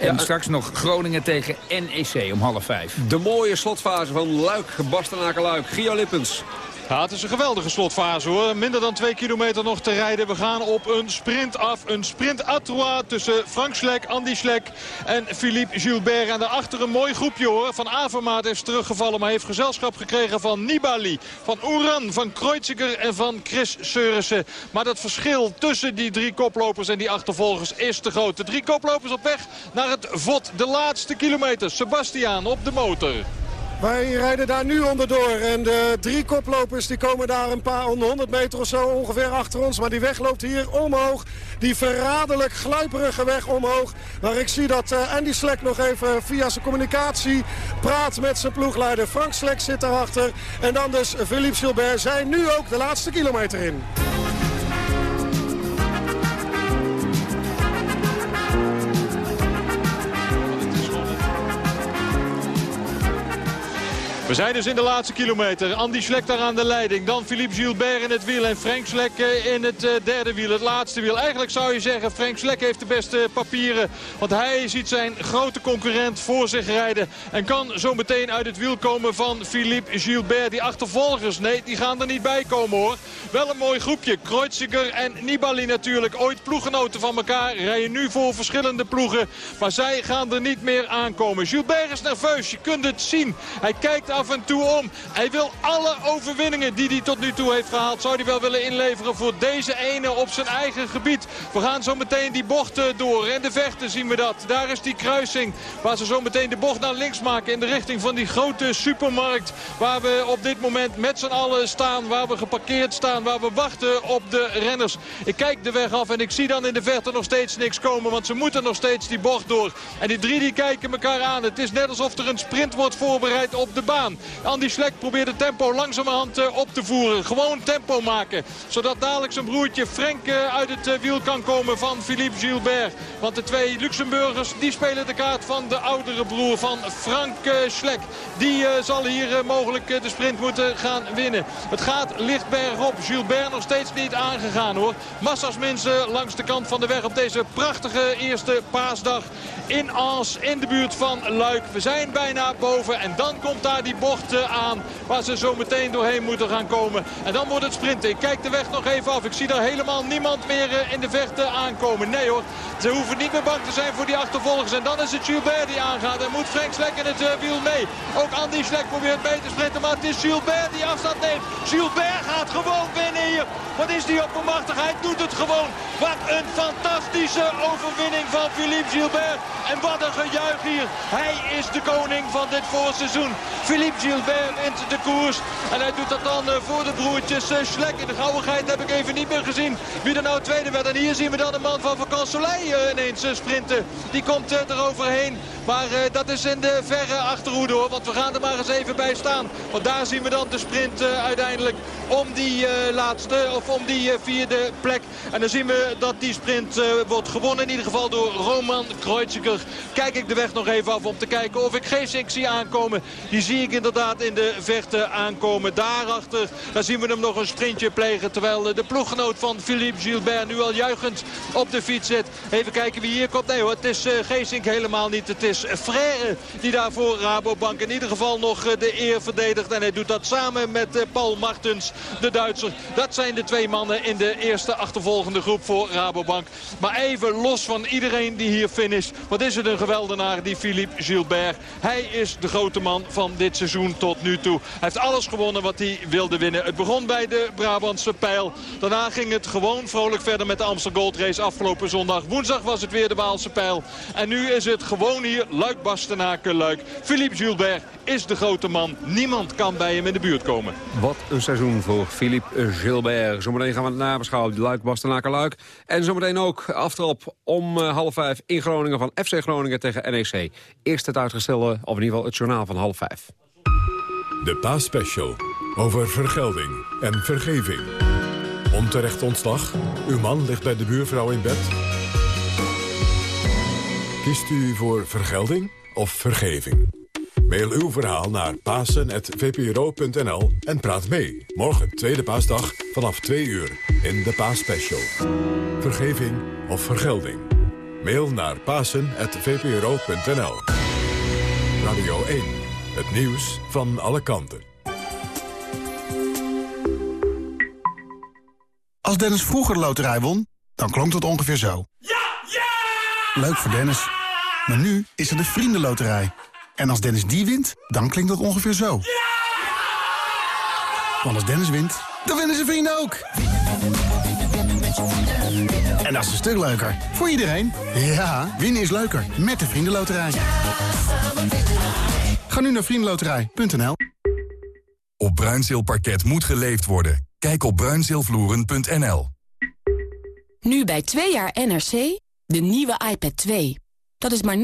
En straks nog Groningen tegen NEC om half vijf. De mooie slotfase van Luik, Bastenaken-Luik. Gio Lippens. Ja, het is een geweldige slotfase hoor. Minder dan twee kilometer nog te rijden. We gaan op een sprint af. Een sprint à trois tussen Frank Slek, Andy Slek en Philippe Gilbert. En daarachter een mooi groepje hoor. Van Avermaat is teruggevallen, maar heeft gezelschap gekregen van Nibali. Van Oeran, van Kreuziger en van Chris Seurissen. Maar dat verschil tussen die drie koplopers en die achtervolgers is te groot. De drie koplopers op weg naar het VOT. De laatste kilometer. Sebastiaan op de motor. Wij rijden daar nu onderdoor. En de drie koplopers die komen daar een paar 100 meter of zo ongeveer achter ons. Maar die weg loopt hier omhoog. Die verraderlijk gluiperige weg omhoog. Waar ik zie dat uh, Andy Slek nog even via zijn communicatie praat met zijn ploegleider. Frank Slek zit daarachter. En dan dus Philippe Gilbert zijn nu ook de laatste kilometer in. We zijn dus in de laatste kilometer. Andy Schlek daar aan de leiding. Dan Philippe Gilbert in het wiel. En Frank Schlek in het derde wiel. Het laatste wiel. Eigenlijk zou je zeggen Frank Schlek heeft de beste papieren. Want hij ziet zijn grote concurrent voor zich rijden. En kan zo meteen uit het wiel komen van Philippe Gilbert. Die achtervolgers, nee, die gaan er niet bij komen hoor. Wel een mooi groepje. Kreuziger en Nibali natuurlijk. Ooit ploeggenoten van elkaar. Rijden nu voor verschillende ploegen. Maar zij gaan er niet meer aankomen. Gilbert is nerveus. Je kunt het zien. Hij kijkt af en toe om. Hij wil alle overwinningen die hij tot nu toe heeft gehaald... zou hij wel willen inleveren voor deze ene op zijn eigen gebied. We gaan zo meteen die bochten door. En de vechten zien we dat. Daar is die kruising waar ze zo meteen de bocht naar links maken... in de richting van die grote supermarkt... waar we op dit moment met z'n allen staan. Waar we geparkeerd staan. Waar we wachten op de renners. Ik kijk de weg af en ik zie dan in de verte nog steeds niks komen. Want ze moeten nog steeds die bocht door. En die drie die kijken elkaar aan. Het is net alsof er een sprint wordt voorbereid op de baan. Andy Schlek probeert het tempo langzamerhand eh, op te voeren. Gewoon tempo maken. Zodat dadelijk zijn broertje Frank eh, uit het eh, wiel kan komen van Philippe Gilbert. Want de twee Luxemburgers die spelen de kaart van de oudere broer van Frank Schlek. Die zal hier mogelijk de sprint moeten gaan winnen. Het gaat licht bergop. Gilbert nog steeds niet aangegaan hoor. Massas mensen langs de kant van de weg op deze prachtige eerste paasdag in Ans in de buurt van Luik. We zijn bijna boven en dan komt daar die bocht aan waar ze zo meteen doorheen moeten gaan komen. En dan wordt het sprinten. Ik kijk de weg nog even af. Ik zie daar helemaal niemand meer eh, in de vechten aankomen. Nee hoor, ze hoeven niet meer bang te zijn voor die achtervolgers. En dan is het Gilbert die aangaat. En moet Frank Slek in het uh, wiel mee. Ook Andy Slek probeert mee te sprinten. Maar het is Gilbert die afstand neemt. Gilbert gaat gewoon winnen hier. Wat is die oppermachtig? Hij doet het gewoon. Wat een fantastische overwinning van Philippe Gilbert. En wat een gejuich hier. Hij is de koning van dit voorseizoen. Philippe Gilbert wint de koers. En hij doet dat dan eh, voor de broertjes Schlek. In de gauwigheid heb ik even niet meer gezien wie er nou tweede werd. En hier zien we dan de man van Vacan eh, ineens eh, sprinten. Die komt eroverheen. Maar dat is in de verre achterhoede hoor. Want we gaan er maar eens even bij staan. Want daar zien we dan de sprint uiteindelijk om die laatste of om die vierde plek. En dan zien we dat die sprint wordt gewonnen. In ieder geval door Roman Kreuziger. Kijk ik de weg nog even af om te kijken of ik Geesink zie aankomen. Die zie ik inderdaad in de vechten aankomen. Daarachter daar zien we hem nog een sprintje plegen. Terwijl de ploeggenoot van Philippe Gilbert nu al juichend op de fiets zit. Even kijken wie hier komt. Nee hoor, het is Geesink helemaal niet. Het is Frère die daar voor Rabobank in ieder geval nog uh, de eer verdedigt. En hij doet dat samen met uh, Paul Martens, de Duitser. Dat zijn de twee mannen in de eerste achtervolgende groep voor Rabobank. Maar even los van iedereen die hier finisht. Wat is het een geweldenaar, die Philippe Gilbert. Hij is de grote man van dit seizoen tot nu toe. Hij heeft alles gewonnen wat hij wilde winnen. Het begon bij de Brabantse pijl. Daarna ging het gewoon vrolijk verder met de Amsterdam Gold Race afgelopen zondag. Woensdag was het weer de Waalse pijl. En nu is het gewoon hier Luik Bastenaken Luik. Philippe Gilbert is de grote man. Niemand kan bij hem in de buurt komen. Wat een seizoen voor Philippe Gilbert. Zometeen gaan we het nabeschouwen. Luik Bastenaken Luik. En zometeen ook aftrap om uh, half vijf in Groningen van FC Groningen tegen NEC. Eerst het uitgestelde, of in ieder geval het journaal van half vijf. De Paasspecial. Over vergelding en vergeving. Onterecht ontslag. Uw man ligt bij de buurvrouw in bed. Kiest u voor vergelding of vergeving? Mail uw verhaal naar pasen.vpro.nl en praat mee. Morgen, tweede paasdag, vanaf 2 uur in de Paasspecial. Vergeving of vergelding? Mail naar pasen.vpro.nl. Radio 1, het nieuws van alle kanten. Als Dennis vroeger de loterij won, dan klonk het ongeveer zo. Ja! Leuk voor Dennis. Maar nu is er de Vriendenloterij. En als Dennis die wint, dan klinkt dat ongeveer zo. Ja! Want als Dennis wint, dan winnen zijn vrienden ook. En dat is een stuk leuker. Voor iedereen. Ja, winnen is leuker. Met de Vriendenloterij. Ga nu naar vriendenloterij.nl Op Bruinzeelparket moet geleefd worden. Kijk op bruinzeelvloeren.nl Nu bij 2 jaar NRC, de nieuwe iPad 2. Dat is maar 39,95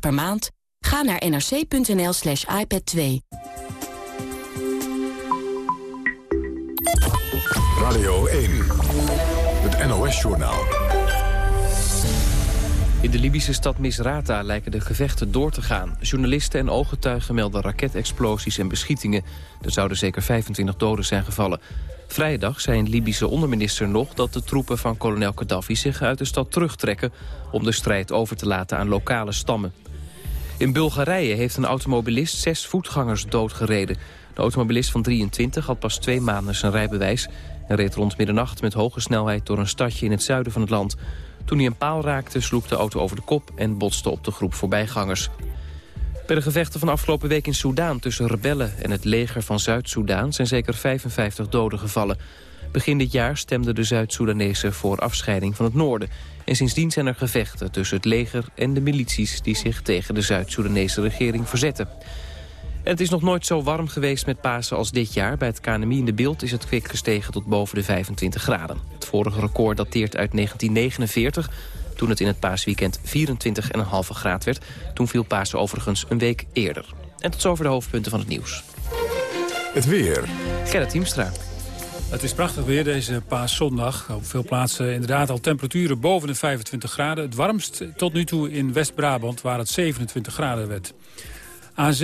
per maand. Ga naar nrc.nl slash iPad 2. Radio 1, het NOS-journaal. In de Libische stad Misrata lijken de gevechten door te gaan. Journalisten en ooggetuigen melden raketexplosies en beschietingen. Er zouden zeker 25 doden zijn gevallen. Vrijdag zei een Libische onderminister nog dat de troepen van kolonel Gaddafi zich uit de stad terugtrekken... om de strijd over te laten aan lokale stammen. In Bulgarije heeft een automobilist zes voetgangers doodgereden. De automobilist van 23 had pas twee maanden zijn rijbewijs... en reed rond middernacht met hoge snelheid door een stadje in het zuiden van het land. Toen hij een paal raakte sloeg de auto over de kop en botste op de groep voorbijgangers. Bij de gevechten van afgelopen week in Soudaan tussen rebellen en het leger van Zuid-Soedan zijn zeker 55 doden gevallen. Begin dit jaar stemden de Zuid-Soedanezen voor afscheiding van het noorden. En sindsdien zijn er gevechten tussen het leger en de milities die zich tegen de Zuid-Soedanese regering verzetten. En het is nog nooit zo warm geweest met Pasen als dit jaar. Bij het KNMI in de beeld is het kwik gestegen tot boven de 25 graden. Het vorige record dateert uit 1949 toen het in het paasweekend 24,5 graad werd. Toen viel Pasen overigens een week eerder. En tot zover de hoofdpunten van het nieuws. Het weer. Gerrit Hiemstra. Het is prachtig weer deze paaszondag. Op veel plaatsen inderdaad al temperaturen boven de 25 graden. Het warmst tot nu toe in West-Brabant waar het 27 graden werd. Aan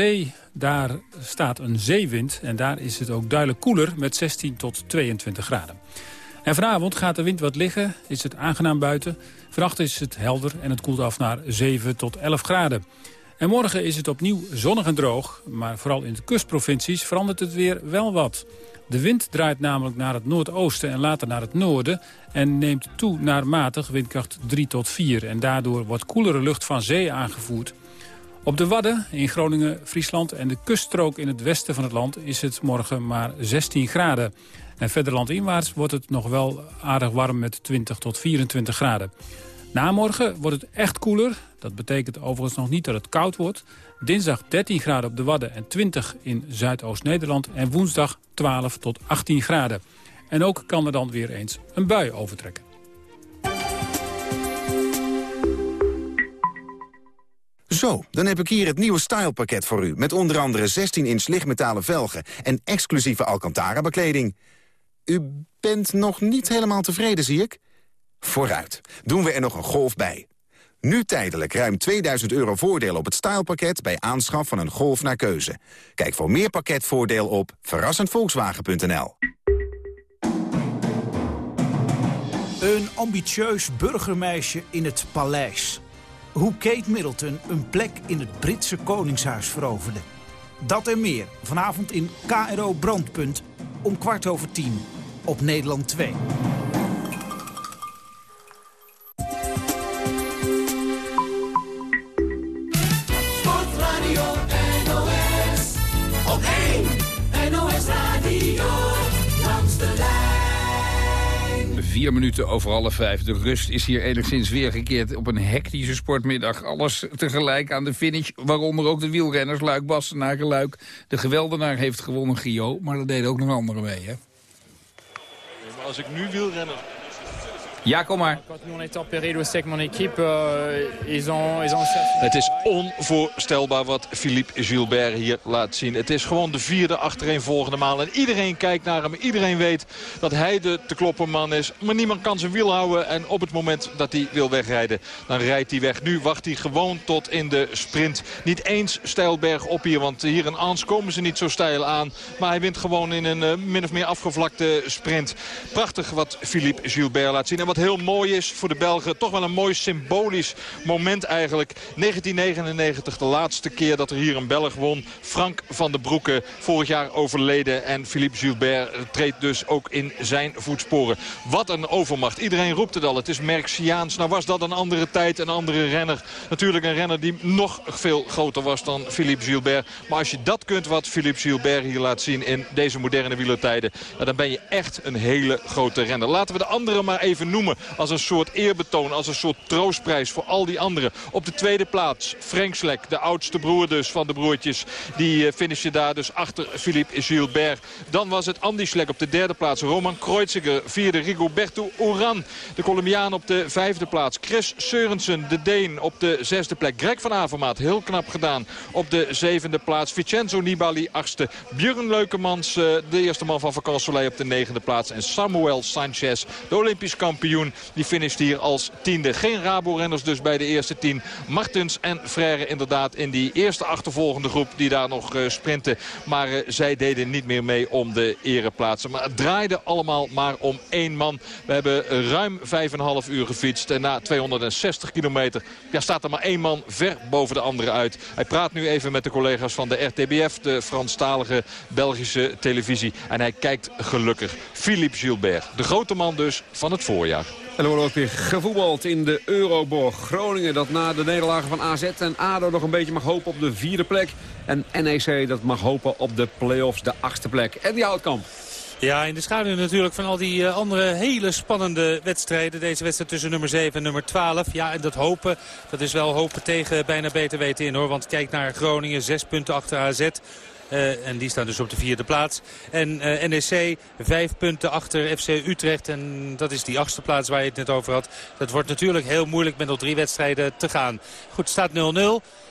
daar staat een zeewind en daar is het ook duidelijk koeler met 16 tot 22 graden. En vanavond gaat de wind wat liggen, is het aangenaam buiten. Vannacht is het helder en het koelt af naar 7 tot 11 graden. En morgen is het opnieuw zonnig en droog, maar vooral in de kustprovincies verandert het weer wel wat. De wind draait namelijk naar het noordoosten en later naar het noorden... en neemt toe naar matig windkracht 3 tot 4. En daardoor wordt koelere lucht van zee aangevoerd. Op de Wadden, in Groningen, Friesland en de kuststrook in het westen van het land... is het morgen maar 16 graden. En verder landinwaarts wordt het nog wel aardig warm met 20 tot 24 graden. Na morgen wordt het echt koeler. Dat betekent overigens nog niet dat het koud wordt. Dinsdag 13 graden op de Wadden en 20 in Zuidoost-Nederland. En woensdag 12 tot 18 graden. En ook kan er dan weer eens een bui overtrekken. Zo, dan heb ik hier het nieuwe stylepakket voor u... met onder andere 16-inch lichtmetalen velgen en exclusieve Alcantara-bekleding. U bent nog niet helemaal tevreden, zie ik? Vooruit, doen we er nog een golf bij. Nu tijdelijk ruim 2000 euro voordeel op het stylepakket... bij aanschaf van een Golf naar keuze. Kijk voor meer pakketvoordeel op verrassendvolkswagen.nl. Een ambitieus burgermeisje in het paleis. Hoe Kate Middleton een plek in het Britse Koningshuis veroverde. Dat en meer vanavond in KRO Brandpunt om kwart over tien op Nederland 2. Vier minuten over alle vijf. De rust is hier enigszins weergekeerd op een hectische sportmiddag. Alles tegelijk aan de finish, waaronder ook de wielrenners. Luik Bastenaken, Luik. De geweldenaar heeft gewonnen, Gio. Maar er deden ook nog anderen mee, hè? als ik nu wielrenner Ja, kom maar. Euh, Het is onvoorstelbaar wat Philippe Gilbert hier laat zien. Het is gewoon de vierde achtereenvolgende maal. En iedereen kijkt naar hem. Iedereen weet dat hij de te kloppen man is. Maar niemand kan zijn wiel houden. En op het moment dat hij wil wegrijden, dan rijdt hij weg. Nu wacht hij gewoon tot in de sprint. Niet eens steilberg op hier, want hier in Ans komen ze niet zo steil aan. Maar hij wint gewoon in een uh, min of meer afgevlakte sprint. Prachtig wat Philippe Gilbert laat zien. En wat heel mooi is voor de Belgen, toch wel een mooi symbolisch moment eigenlijk. 1999, de laatste keer dat er hier een Belg won. Frank van der Broeke, vorig jaar overleden. En Philippe Gilbert treedt dus ook in zijn voetsporen. Wat een overmacht. Iedereen roept het al. Het is Merxiaans. Nou was dat een andere tijd, een andere renner. Natuurlijk een renner die nog veel groter was dan Philippe Gilbert. Maar als je dat kunt wat Philippe Gilbert hier laat zien in deze moderne wielertijden... dan ben je echt een hele grote renner. Laten we de anderen maar even noemen als een soort eerbetoon, als een soort troostprijs voor al die anderen. Op de tweede plaats Frank Slek, de oudste broer dus van de broertjes. Die uh, finishen daar dus achter Philippe Gilbert. Dan was het Andy Slek op de derde plaats. Roman Kreuziger, vierde Rigoberto Uran. De Colombiaan op de vijfde plaats. Chris Seurensen, de Deen op de zesde plek. Greg van Avermaat, heel knap gedaan op de zevende plaats. Vincenzo Nibali, achtste. Björn Leukemans, uh, de eerste man van Vakant Soleil op de negende plaats. En Samuel Sanchez, de Olympisch kampioen, die finisht hier als tiende. Geen Rabo-renners dus bij de eerste tien. Martens en Frère inderdaad in die eerste achtervolgende groep die daar nog uh, sprinten. Maar uh, zij deden niet meer mee om de ereplaatsen. Maar het draaide allemaal maar om één man. We hebben ruim 5,5 uur gefietst. En na 260 kilometer ja, staat er maar één man ver boven de andere uit. Hij praat nu even met de collega's van de RTBF, de Franstalige Belgische televisie. En hij kijkt gelukkig. Philippe Gilbert, de grote man dus van het voorjaar. En er wordt ook weer gevoetbald in de Euroborg. Groningen dat na de nederlagen van AZ en ADO nog een beetje mag hopen op de vierde plek. En NEC dat mag hopen op de play-offs, de achtste plek. En die Houtkamp. Ja, in de schaduw natuurlijk van al die uh, andere hele spannende wedstrijden. Deze wedstrijd tussen nummer 7 en nummer 12. Ja, en dat hopen, dat is wel hopen tegen bijna beter weten in hoor. Want kijk naar Groningen, zes punten achter AZ. Uh, en die staan dus op de vierde plaats. En uh, NEC vijf punten achter FC Utrecht. En dat is die achtste plaats waar je het net over had. Dat wordt natuurlijk heel moeilijk met nog drie wedstrijden te gaan. Goed, staat 0-0.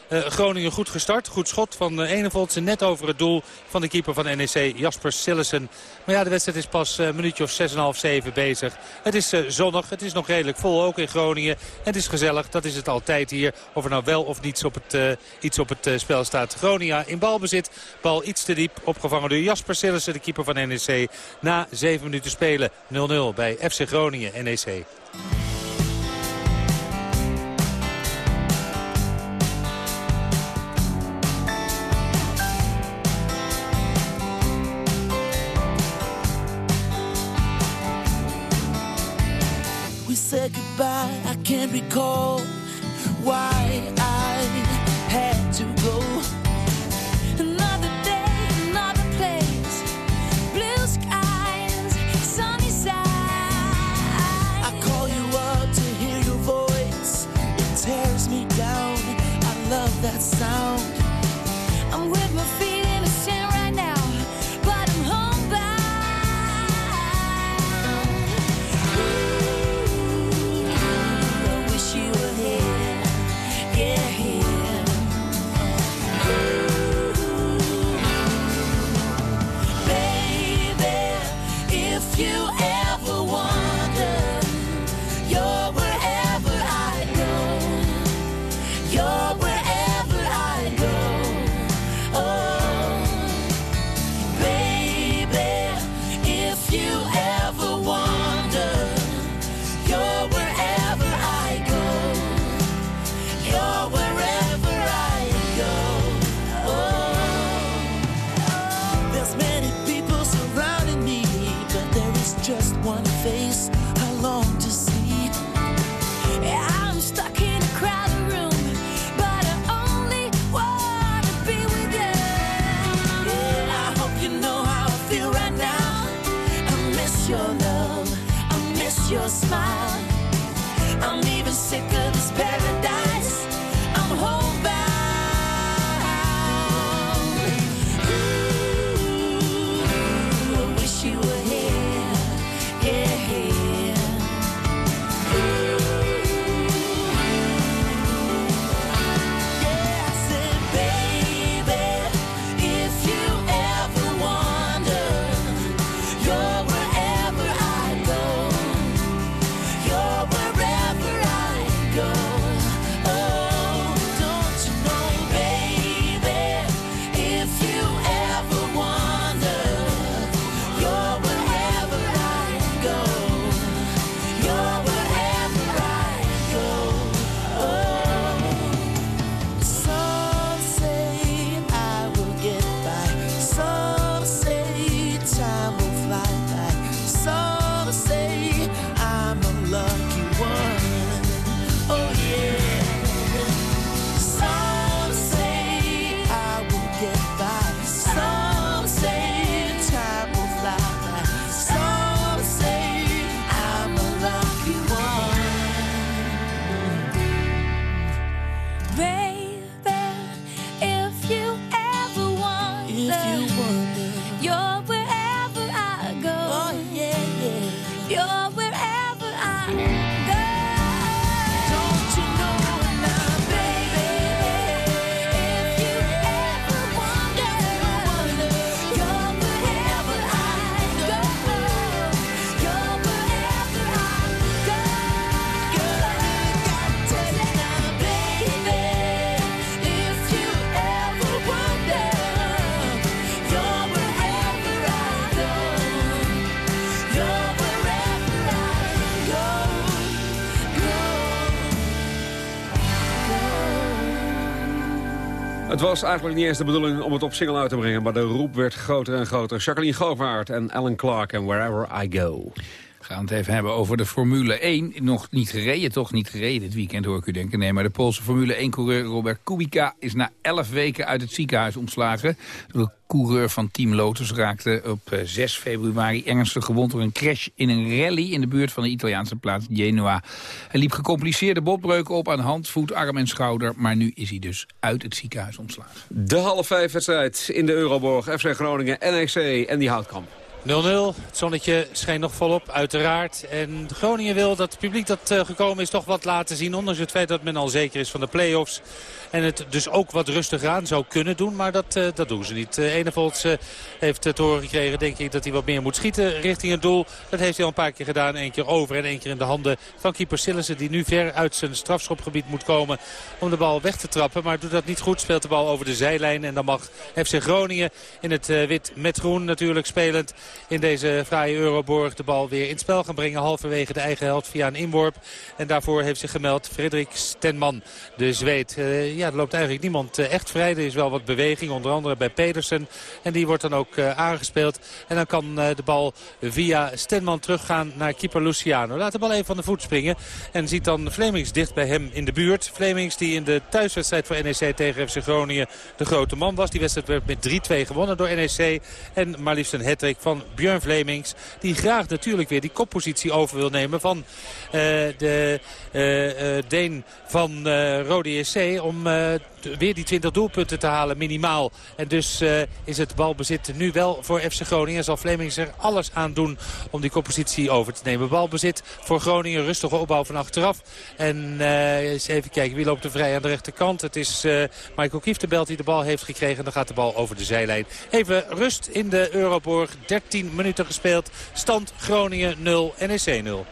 Uh, Groningen goed gestart. Goed schot van uh, Enevoldse net over het doel van de keeper van NEC, Jasper Sillessen. Maar ja, de wedstrijd is pas uh, een minuutje of 6,5, 7 bezig. Het is zonnig, het is nog redelijk vol, ook in Groningen. En het is gezellig, dat is het altijd hier. Of er nou wel of niets op het, iets op het spel staat. Groningen in balbezit, bal iets te diep. Opgevangen door Jasper Sillessen, de keeper van NEC. Na 7 minuten spelen 0-0 bij FC Groningen, NEC. I can't recall why I was eigenlijk niet eens de bedoeling om het op single uit te brengen... maar de roep werd groter en groter. Jacqueline Govaert en Alan Clark en Wherever I Go. Gaan het even hebben over de Formule 1. Nog niet gereden, toch niet gereden dit weekend hoor ik u denken. Nee, maar de Poolse Formule 1-coureur Robert Kubica is na 11 weken uit het ziekenhuis ontslagen. De coureur van Team Lotus raakte op 6 eh, februari ernstig gewond door een crash in een rally in de buurt van de Italiaanse plaats Genoa. Hij liep gecompliceerde botbreuken op aan hand, voet, arm en schouder, maar nu is hij dus uit het ziekenhuis ontslagen. De half vijf wedstrijd in de Euroborg, FC Groningen, NEC en die houtkamp. 0-0. Het zonnetje schijnt nog volop, uiteraard. En Groningen wil dat het publiek dat uh, gekomen is toch wat laten zien. Ondanks het feit dat men al zeker is van de play-offs. En het dus ook wat rustiger aan zou kunnen doen. Maar dat, uh, dat doen ze niet. Uh, Enevolts heeft te horen gekregen, denk ik, dat hij wat meer moet schieten richting het doel. Dat heeft hij al een paar keer gedaan. Eén keer over en één keer in de handen van keeper Sillissen. Die nu ver uit zijn strafschopgebied moet komen om de bal weg te trappen. Maar doet dat niet goed. Speelt de bal over de zijlijn. En dan mag FC Groningen in het wit met groen natuurlijk spelend in deze fraaie Euroborg de bal weer in het spel gaan brengen. Halverwege de eigen helft via een inworp. En daarvoor heeft zich gemeld Frederik Stenman, de Zweed. Uh, ja, er loopt eigenlijk niemand uh, echt vrij. Er is wel wat beweging, onder andere bij Pedersen. En die wordt dan ook uh, aangespeeld. En dan kan de bal via Stenman teruggaan naar keeper Luciano. Laat de bal even van de voet springen. En ziet dan Flemings dicht bij hem in de buurt. Flemings die in de thuiswedstrijd voor NEC tegen FC Groningen de grote man was. Die wedstrijd werd met 3-2 gewonnen door NEC. En maar liefst een hattrick van Björn Vlemings. Die graag natuurlijk weer die koppositie over wil nemen van uh, de uh, uh, Deen van Rode SC. Om weer die 20 doelpunten te halen minimaal. En dus is het balbezit nu wel voor FC Groningen. Zal Vlemings er alles aan doen om die koppositie over te nemen. Balbezit voor Groningen. Rustige opbouw van achteraf. En eens even kijken wie loopt er vrij aan de rechterkant. Het is Michael Kieftenbelt die de bal heeft gekregen. En dan gaat de bal over de zijlijn. Even rust in de Euroborg. 13 minuten gespeeld. Stand Groningen 0, NEC 0.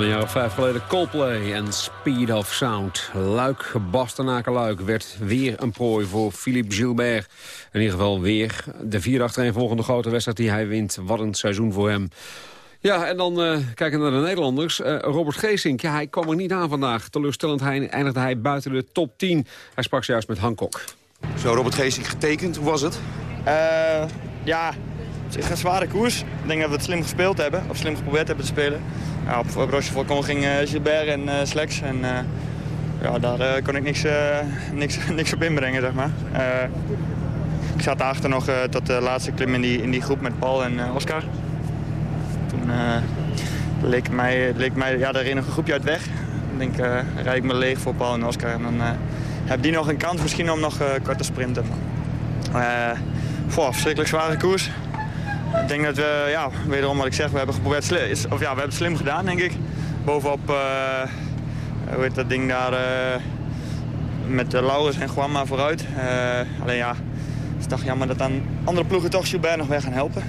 Van een jaar of vijf geleden Coldplay en Speed of Sound. Luik, Bastenaken Luik werd weer een prooi voor Philippe Gilbert. In ieder geval weer de vier achtereen volgende grote wedstrijd die hij wint. Wat een seizoen voor hem. Ja, en dan uh, kijken naar de Nederlanders. Uh, Robert Geesink, ja, hij kwam er niet aan vandaag. Teleurstellend hij, eindigde hij buiten de top 10. Hij sprak juist met Hancock. Zo, Robert Geesink getekend. Hoe was het? Uh, ja, het is een zware koers. Ik denk dat we het slim gespeeld hebben. Of slim geprobeerd hebben te spelen. Op, op Rochefort ging uh, Gilbert en uh. En uh, ja, daar kon ik niks, niks, niks op inbrengen, zeg maar. ik zat achter nog tot de laatste klim in die, in die groep met Paul en Oscar. Toen leek mij, leek mij ja, daar nog een groepje uit weg. Ik denk, rijd ik me leeg voor Paul en Oscar. En dan heb die nog een kans misschien om nog kort te sprinten. Voor, verschrikkelijk zware koers. Ik denk dat we, ja, wederom wat ik zeg, we hebben geprobeerd slim, of ja, we hebben het slim gedaan, denk ik. Bovenop, uh, hoe heet dat ding daar, uh, met uh, Laurens en Guamma vooruit. alleen ja, het toch jammer dat dan andere ploegen toch Gilbert nog weer gaan helpen.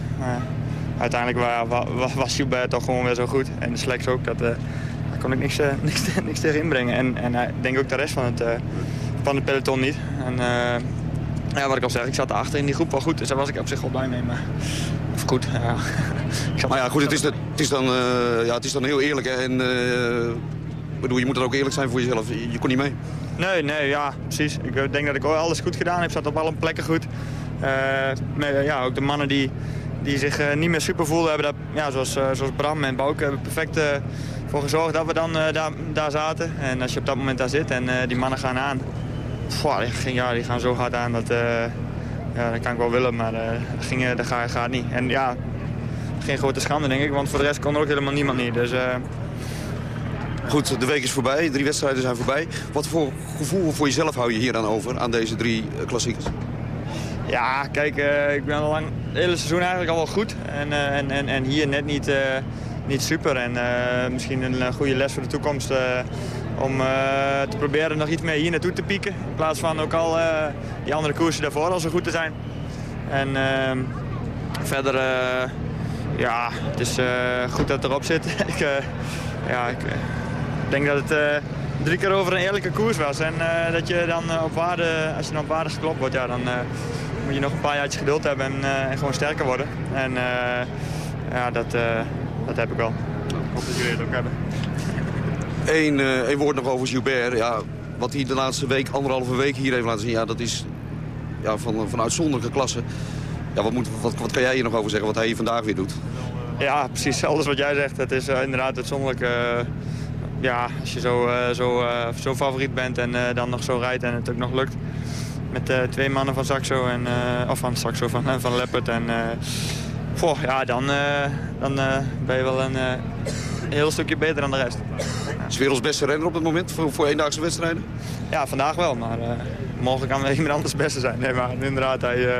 uiteindelijk was, was toch gewoon weer zo goed. En de Slex ook, dat, daar kon ik niks, niks, niks inbrengen. En, en ik denk ook de rest van het, van het peloton niet. En, ja, wat ik al zeg, ik zat achter in die groep wel goed. Dus daar was ik op zich wel blij mee. Maar... Goed, ja. maar ja, goed, het is, het is, dan, uh, ja, het is dan heel eerlijk. Hè? En, uh, bedoel, je moet er ook eerlijk zijn voor jezelf. Je, je kon niet mee. Nee, nee, ja, precies. Ik denk dat ik alles goed gedaan heb. Zat op alle plekken goed. Uh, ja, ook de mannen die, die zich niet meer super voelden hebben. Dat, ja, zoals, zoals Bram en Bouke hebben perfect voor gezorgd dat we dan daar, daar zaten. En als je op dat moment daar zit en die mannen gaan aan die, ja, die gaan zo hard aan dat, uh, ja, dat kan ik wel willen, maar uh, dat, ging, dat gaat, gaat niet. En ja, geen grote schande denk ik, want voor de rest kon er ook helemaal niemand niet. Dus, uh... Goed, de week is voorbij, drie wedstrijden zijn voorbij. Wat voor gevoel voor jezelf hou je hier dan over aan deze drie klassiekers? Ja, kijk, ik ben al lang het hele seizoen eigenlijk al wel goed. En, en, en, en hier net niet, niet super. En misschien een goede les voor de toekomst om eh, te proberen nog iets meer hier naartoe te pieken. In plaats van ook al uh, die andere koersen daarvoor al zo goed te zijn. En ehm, verder, uh, ja, het is goed dat het erop zit. ik, ja, ik denk dat het drie keer over een eerlijke koers was. En dat je dan op waarde, als je dan op waarde geklopt wordt, ja, dan moet je nog een paar jaartjes geduld hebben en, en gewoon sterker worden. En ja, dat, dat heb ik wel. Hoop dat jullie het ook hebben. Eén, één woord nog over Gilbert. Ja, wat hij de laatste week, anderhalve week hier heeft laten zien... Ja, dat is ja, van, van uitzonderlijke klasse. Ja, wat, moet, wat, wat kan jij hier nog over zeggen, wat hij hier vandaag weer doet? Ja, precies alles wat jij zegt. Het is uh, inderdaad uitzonderlijk. Ja, als je zo, zo, zo favoriet bent en dan nog zo rijdt en het ook nog lukt. Met twee mannen van Saxo, en, of van Saxo, van, van Leopard. En, voor, ja, dan, dan ben je wel een heel stukje beter dan de rest. Is werelds beste renner op het moment voor, voor eendaagse wedstrijden? Ja, vandaag wel. Maar uh, morgen kan iemand anders beste zijn. Nee, maar inderdaad, hij uh,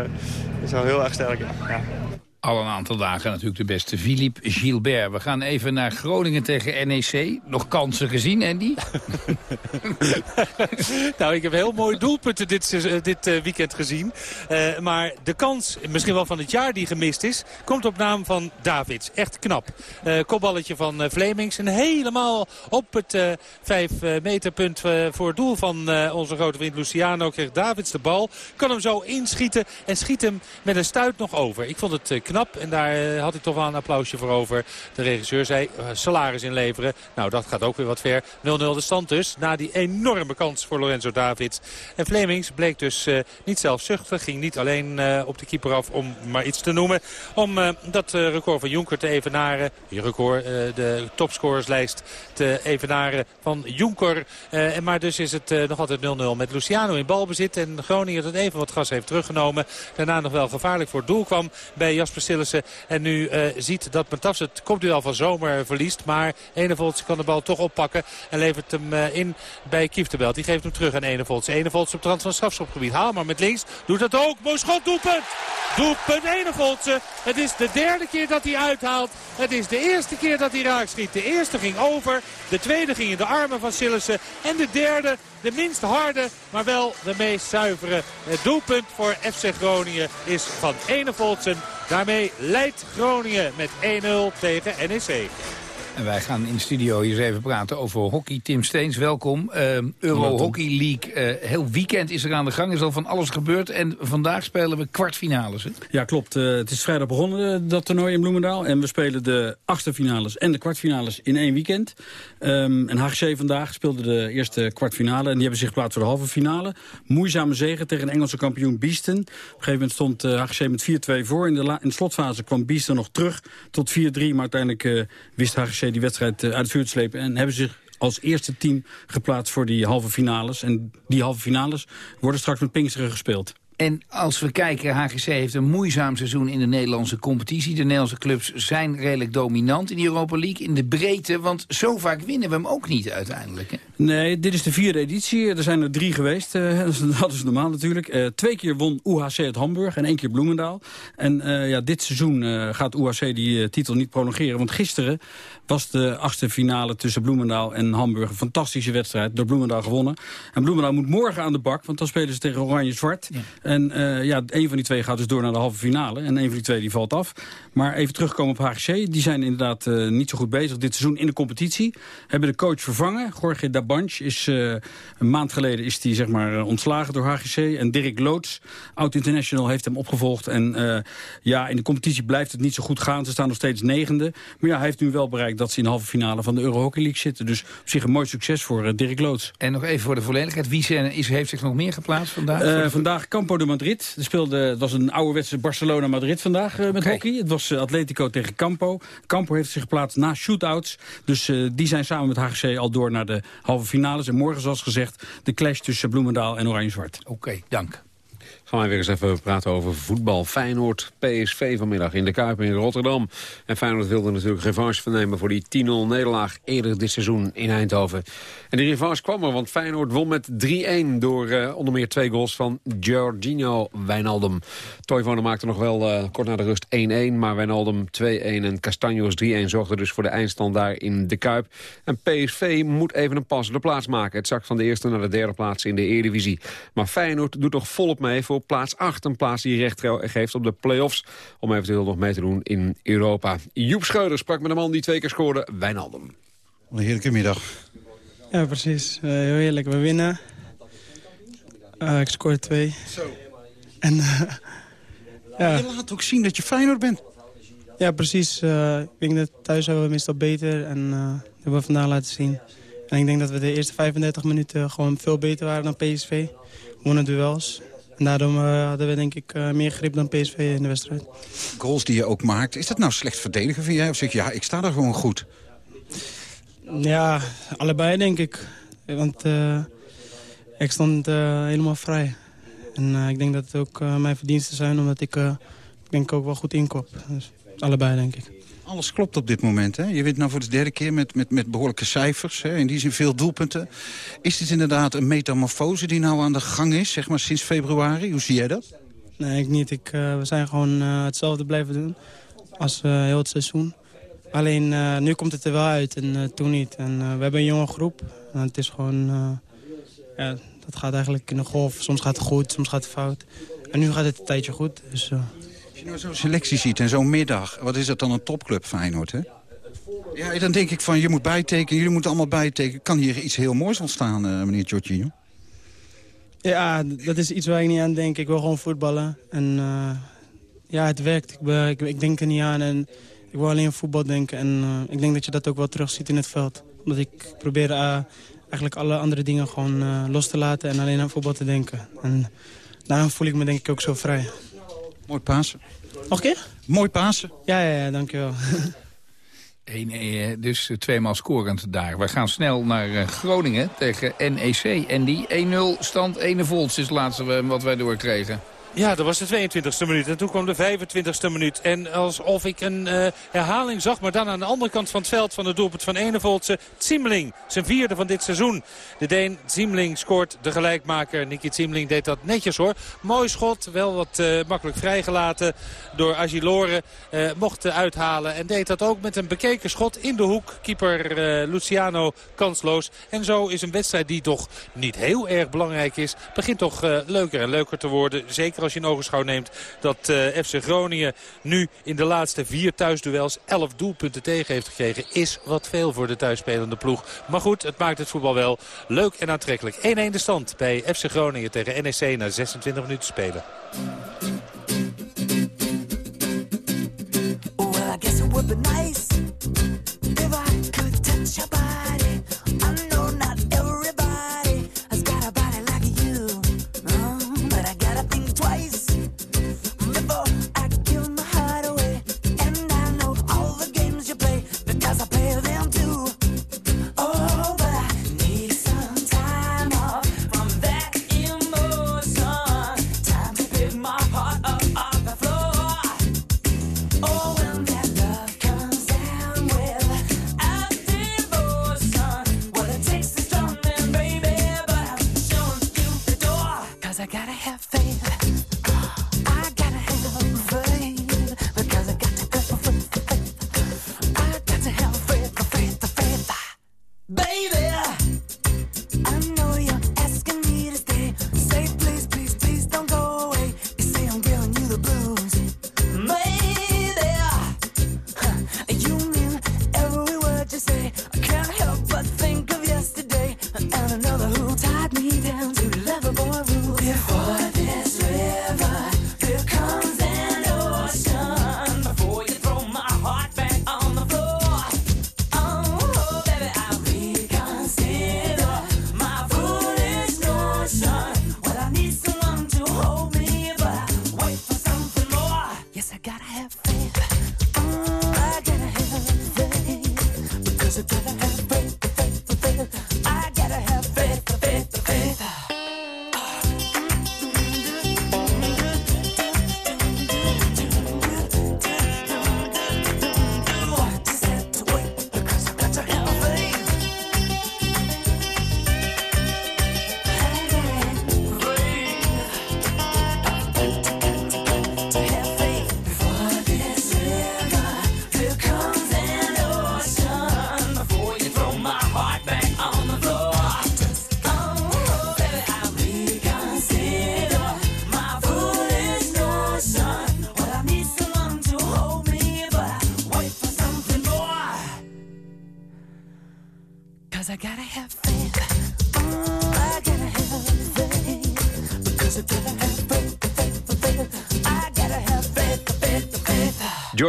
is wel heel erg sterk. Ja al een aantal dagen natuurlijk de beste Philippe Gilbert. We gaan even naar Groningen tegen NEC. Nog kansen gezien, Andy? nou, ik heb heel mooie doelpunten dit, eh, dit uh, weekend gezien. Uh, maar de kans, misschien wel van het jaar die gemist is... komt op naam van Davids. Echt knap. Uh, kopballetje van Vlemings. En helemaal op het 5 meterpunt voor het doel van onze grote vriend Luciano... kreeg Davids de bal. Kan hem zo inschieten en schiet hem met een stuit nog over. Ik vond het knap. En daar eh, had ik toch wel een applausje voor over. De regisseur zei uh, salaris inleveren. Nou, dat gaat ook weer wat ver. 0-0 de stand dus. Na die enorme kans voor Lorenzo Davids. En Flemings bleek dus uh, niet zelfzuchtig. Ging niet alleen op de keeper af om maar iets te noemen. Om dat record van Jonker te evenaren. Die record, de topscorerslijst te evenaren van Jonker. maar dus is het nog altijd 0-0 met Luciano in balbezit. En Groningen dat even wat gas heeft teruggenomen. Daarna nog wel gevaarlijk voor het doel kwam bij Jasper en nu uh, ziet dat Matafs het kopduel van Zomer verliest. Maar Enevolts kan de bal toch oppakken. En levert hem uh, in bij Kieftebelt. Die geeft hem terug aan Enevolts. Enevolts op het rand van strafschopgebied. Haal maar met links. Doet dat ook. Mooi schot. Doelpunt. Doelpunt Enevoltse. Het is de derde keer dat hij uithaalt. Het is de eerste keer dat hij raak schiet. De eerste ging over. De tweede ging in de armen van Sillissen. En de derde de minst harde, maar wel de meest zuivere. Het doelpunt voor FC Groningen is van Enevoltsen. Daarmee leidt Groningen met 1-0 tegen NEC. En wij gaan in de studio hier eens even praten over hockey. Tim Steens, welkom. Uh, Euro Hockey League, uh, heel weekend is er aan de gang. Er is al van alles gebeurd. En vandaag spelen we kwartfinales. Hè? Ja, klopt. Uh, het is vrijdag begonnen, dat toernooi in Bloemendaal. En we spelen de achtste finales en de kwartfinales in één weekend. Um, en HGC vandaag speelde de eerste kwartfinale. En die hebben zich geplaatst voor de halve finale. Moeizame zegen tegen Engelse kampioen Beeston. Op een gegeven moment stond HGC met 4-2 voor. In de, in de slotfase kwam Beeston nog terug tot 4-3. Maar uiteindelijk wist HGC die wedstrijd uit het vuur te slepen. En hebben zich als eerste team geplaatst voor die halve finales. En die halve finales worden straks met Pinksteren gespeeld. En als we kijken, HGC heeft een moeizaam seizoen in de Nederlandse competitie. De Nederlandse clubs zijn redelijk dominant in de Europa League. In de breedte, want zo vaak winnen we hem ook niet uiteindelijk. Nee, dit is de vierde editie. Er zijn er drie geweest. Uh, dat is normaal natuurlijk. Uh, twee keer won UHC uit Hamburg en één keer Bloemendaal. En uh, ja, dit seizoen gaat UHC die titel niet prolongeren. Want gisteren was de achtste finale tussen Bloemendaal en Hamburg. Een fantastische wedstrijd, door Bloemendaal gewonnen. En Bloemendaal moet morgen aan de bak, want dan spelen ze tegen Oranje-Zwart. Ja. En ja, een van die twee gaat dus door naar de halve finale. En een van die twee die valt af. Maar even terugkomen op HGC. Die zijn inderdaad niet zo goed bezig dit seizoen in de competitie. Hebben de coach vervangen. Jorge Dabanch is uh, een maand geleden is die, zeg maar, ontslagen door HGC. En Dirk Loods, oud-international, heeft hem opgevolgd. En ja, in de competitie blijft het niet zo goed gaan. Ze staan nog steeds negende. Maar ja, hij heeft nu wel bereikt dat ze in de halve finale van de Euro Hockey League zitten. Dus op zich een mooi succes voor Dirk Loods. En nog even voor de volledigheid. Wie zijn, is, heeft zich nog meer geplaatst vandaag? vandaag Campo de Madrid. Er speelde, het was een ouderwetse Barcelona-Madrid vandaag met okay. hockey. Het was Atletico tegen Campo. Campo heeft zich geplaatst na shootouts. Dus die zijn samen met HGC al door naar de halve finales. En morgen, zoals gezegd, de clash tussen Bloemendaal en Oranje-Zwart. Oké, dank. Gaan we weer eens even praten over voetbal. Feyenoord, PSV vanmiddag in de Kuip in Rotterdam. En Feyenoord wilde natuurlijk revanche vernemen voor die 10-0 nederlaag eerder dit seizoen in Eindhoven. En die revanche kwam er, want Feyenoord won met 3-1 door uh, onder meer twee goals van Jorginho Wijnaldum. Toivonen maakte nog wel uh, kort na de rust 1-1, maar Wijnaldum 2-1 en Castanjos 3-1 zorgden dus voor de eindstand daar in de Kuip. En PSV moet even een passende plaats maken. Het zakt van de eerste naar de derde plaats in de Eredivisie. Maar Feyenoord doet toch volop mee voor plaats 8. Een plaats die recht geeft op de play-offs. Om eventueel nog mee te doen in Europa. Joep Schreuder sprak met een man die twee keer scoorde. Wijnaldum. Een heerlijke middag. Ja, precies. Uh, heel heerlijk. We winnen. Uh, ik scoorde twee. Zo. En, uh, ja. Je laat ook zien dat je Feyenoord bent. Ja, precies. ik denk dat thuis hebben we meestal beter. En dat hebben we vandaag laten zien. En ik denk dat we de eerste 35 minuten gewoon veel beter waren dan PSV. Wonnen duels. En daarom uh, hadden we denk ik uh, meer grip dan PSV in de wedstrijd. Goals die je ook maakt, is dat nou slecht verdedigen vind jij? Of zeg je, ja, ik sta daar gewoon goed? Ja, allebei denk ik. Want uh, ik stond helemaal vrij. En ik denk dat het ook mijn verdiensten zijn, omdat ik, ik denk ook wel goed inkop. Dus allebei denk ik alles klopt op dit moment. Hè? Je wint nou voor de derde keer met, met, met behoorlijke cijfers. Hè? In die zin veel doelpunten. Is dit inderdaad een metamorfose die nou aan de gang is, zeg maar sinds februari? Hoe zie jij dat? Nee, ik niet. Ik, uh, we zijn gewoon uh, hetzelfde blijven doen als uh, heel het seizoen. Alleen nu komt het er wel uit en toen niet. En we hebben een jonge groep. En het is gewoon... ja, dat gaat eigenlijk in de golf. Soms gaat het goed, soms gaat het fout. En nu gaat het een tijdje goed. Dus, je nou zo'n selectie ziet en zo'n middag, wat is dat dan een topclub Feyenoord, hè? Ja, dan denk ik van, je moet bijtekenen, jullie moeten allemaal bijtekenen. Kan hier iets heel moois ontstaan, uh, meneer Giorgino? Ja, dat is iets waar ik niet aan denk. Ik wil gewoon voetballen. En uh, ja, het werkt. Ik, ik, denk er niet aan en ik wil alleen voetbal denken. En uh, ik denk dat je dat ook wel terug ziet in het veld. Omdat ik probeer eigenlijk alle andere dingen gewoon los te laten en alleen aan voetbal te denken. En daarom voel ik me denk ik ook zo vrij. Mooi Pasen. Nog een keer? Mooi Pasen. Ja, ja, ja dankjewel. 1 dus eh, tweemaal scorend daar. We gaan snel naar uh, Groningen tegen NEC. En die 1-0 stand 1 volts is het laatste wat wij doorkregen. Ja, dat was de 22e minuut. En toen kwam de 25e minuut. En alsof ik een uh, herhaling zag, maar dan aan de andere kant van het veld van de doelpunt van Enevoltse. Zimling, zijn vierde van dit seizoen. De Deen Zimling scoort de gelijkmaker. Nicky Zimling deed dat netjes hoor. Mooi schot, wel wat uh, makkelijk vrijgelaten door Agilore. Uh, mocht uithalen en deed dat ook met een bekeken schot in de hoek. Keeper Luciano kansloos. En zo is een wedstrijd die toch niet heel erg belangrijk is. Begint toch leuker en leuker te worden. Zeker Als je in ogenschouw neemt dat uh, FC Groningen nu in de laatste vier thuisduels 11 doelpunten tegen heeft gekregen. Is wat veel voor de thuisspelende ploeg. Maar goed, het maakt het voetbal wel leuk en aantrekkelijk. 1-1 de stand bij FC Groningen tegen NEC na 26 minuten spelen. Nice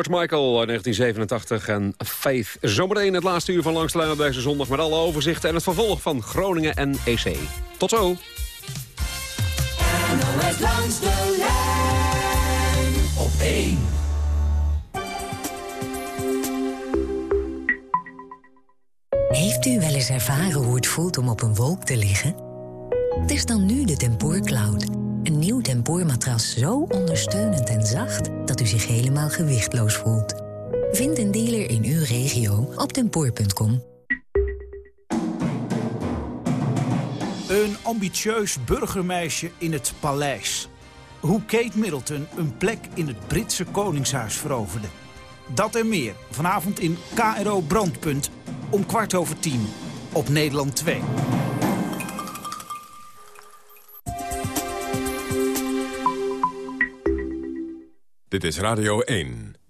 George Michael uit 1987 en Faith. Zometeen het laatste uur van Langs de Lijn op deze zondag... met alle overzichten en het vervolg van Groningen en EC. Tot zo. NOS langs de lijn op 1. Heeft u wel eens ervaren hoe het voelt om op een wolk te liggen? Test dan nu de Tempoor Cloud. Een nieuw tempoormatras zo ondersteunend en zacht... dat u zich helemaal gewichtloos voelt. Vind een dealer in uw regio op tempoor.com. Een ambitieus burgermeisje in het paleis. Hoe Kate Middleton een plek in het Britse Koningshuis veroverde. Dat en meer vanavond in KRO Brandpunt om kwart over tien op Nederland 2. Dit is Radio 1.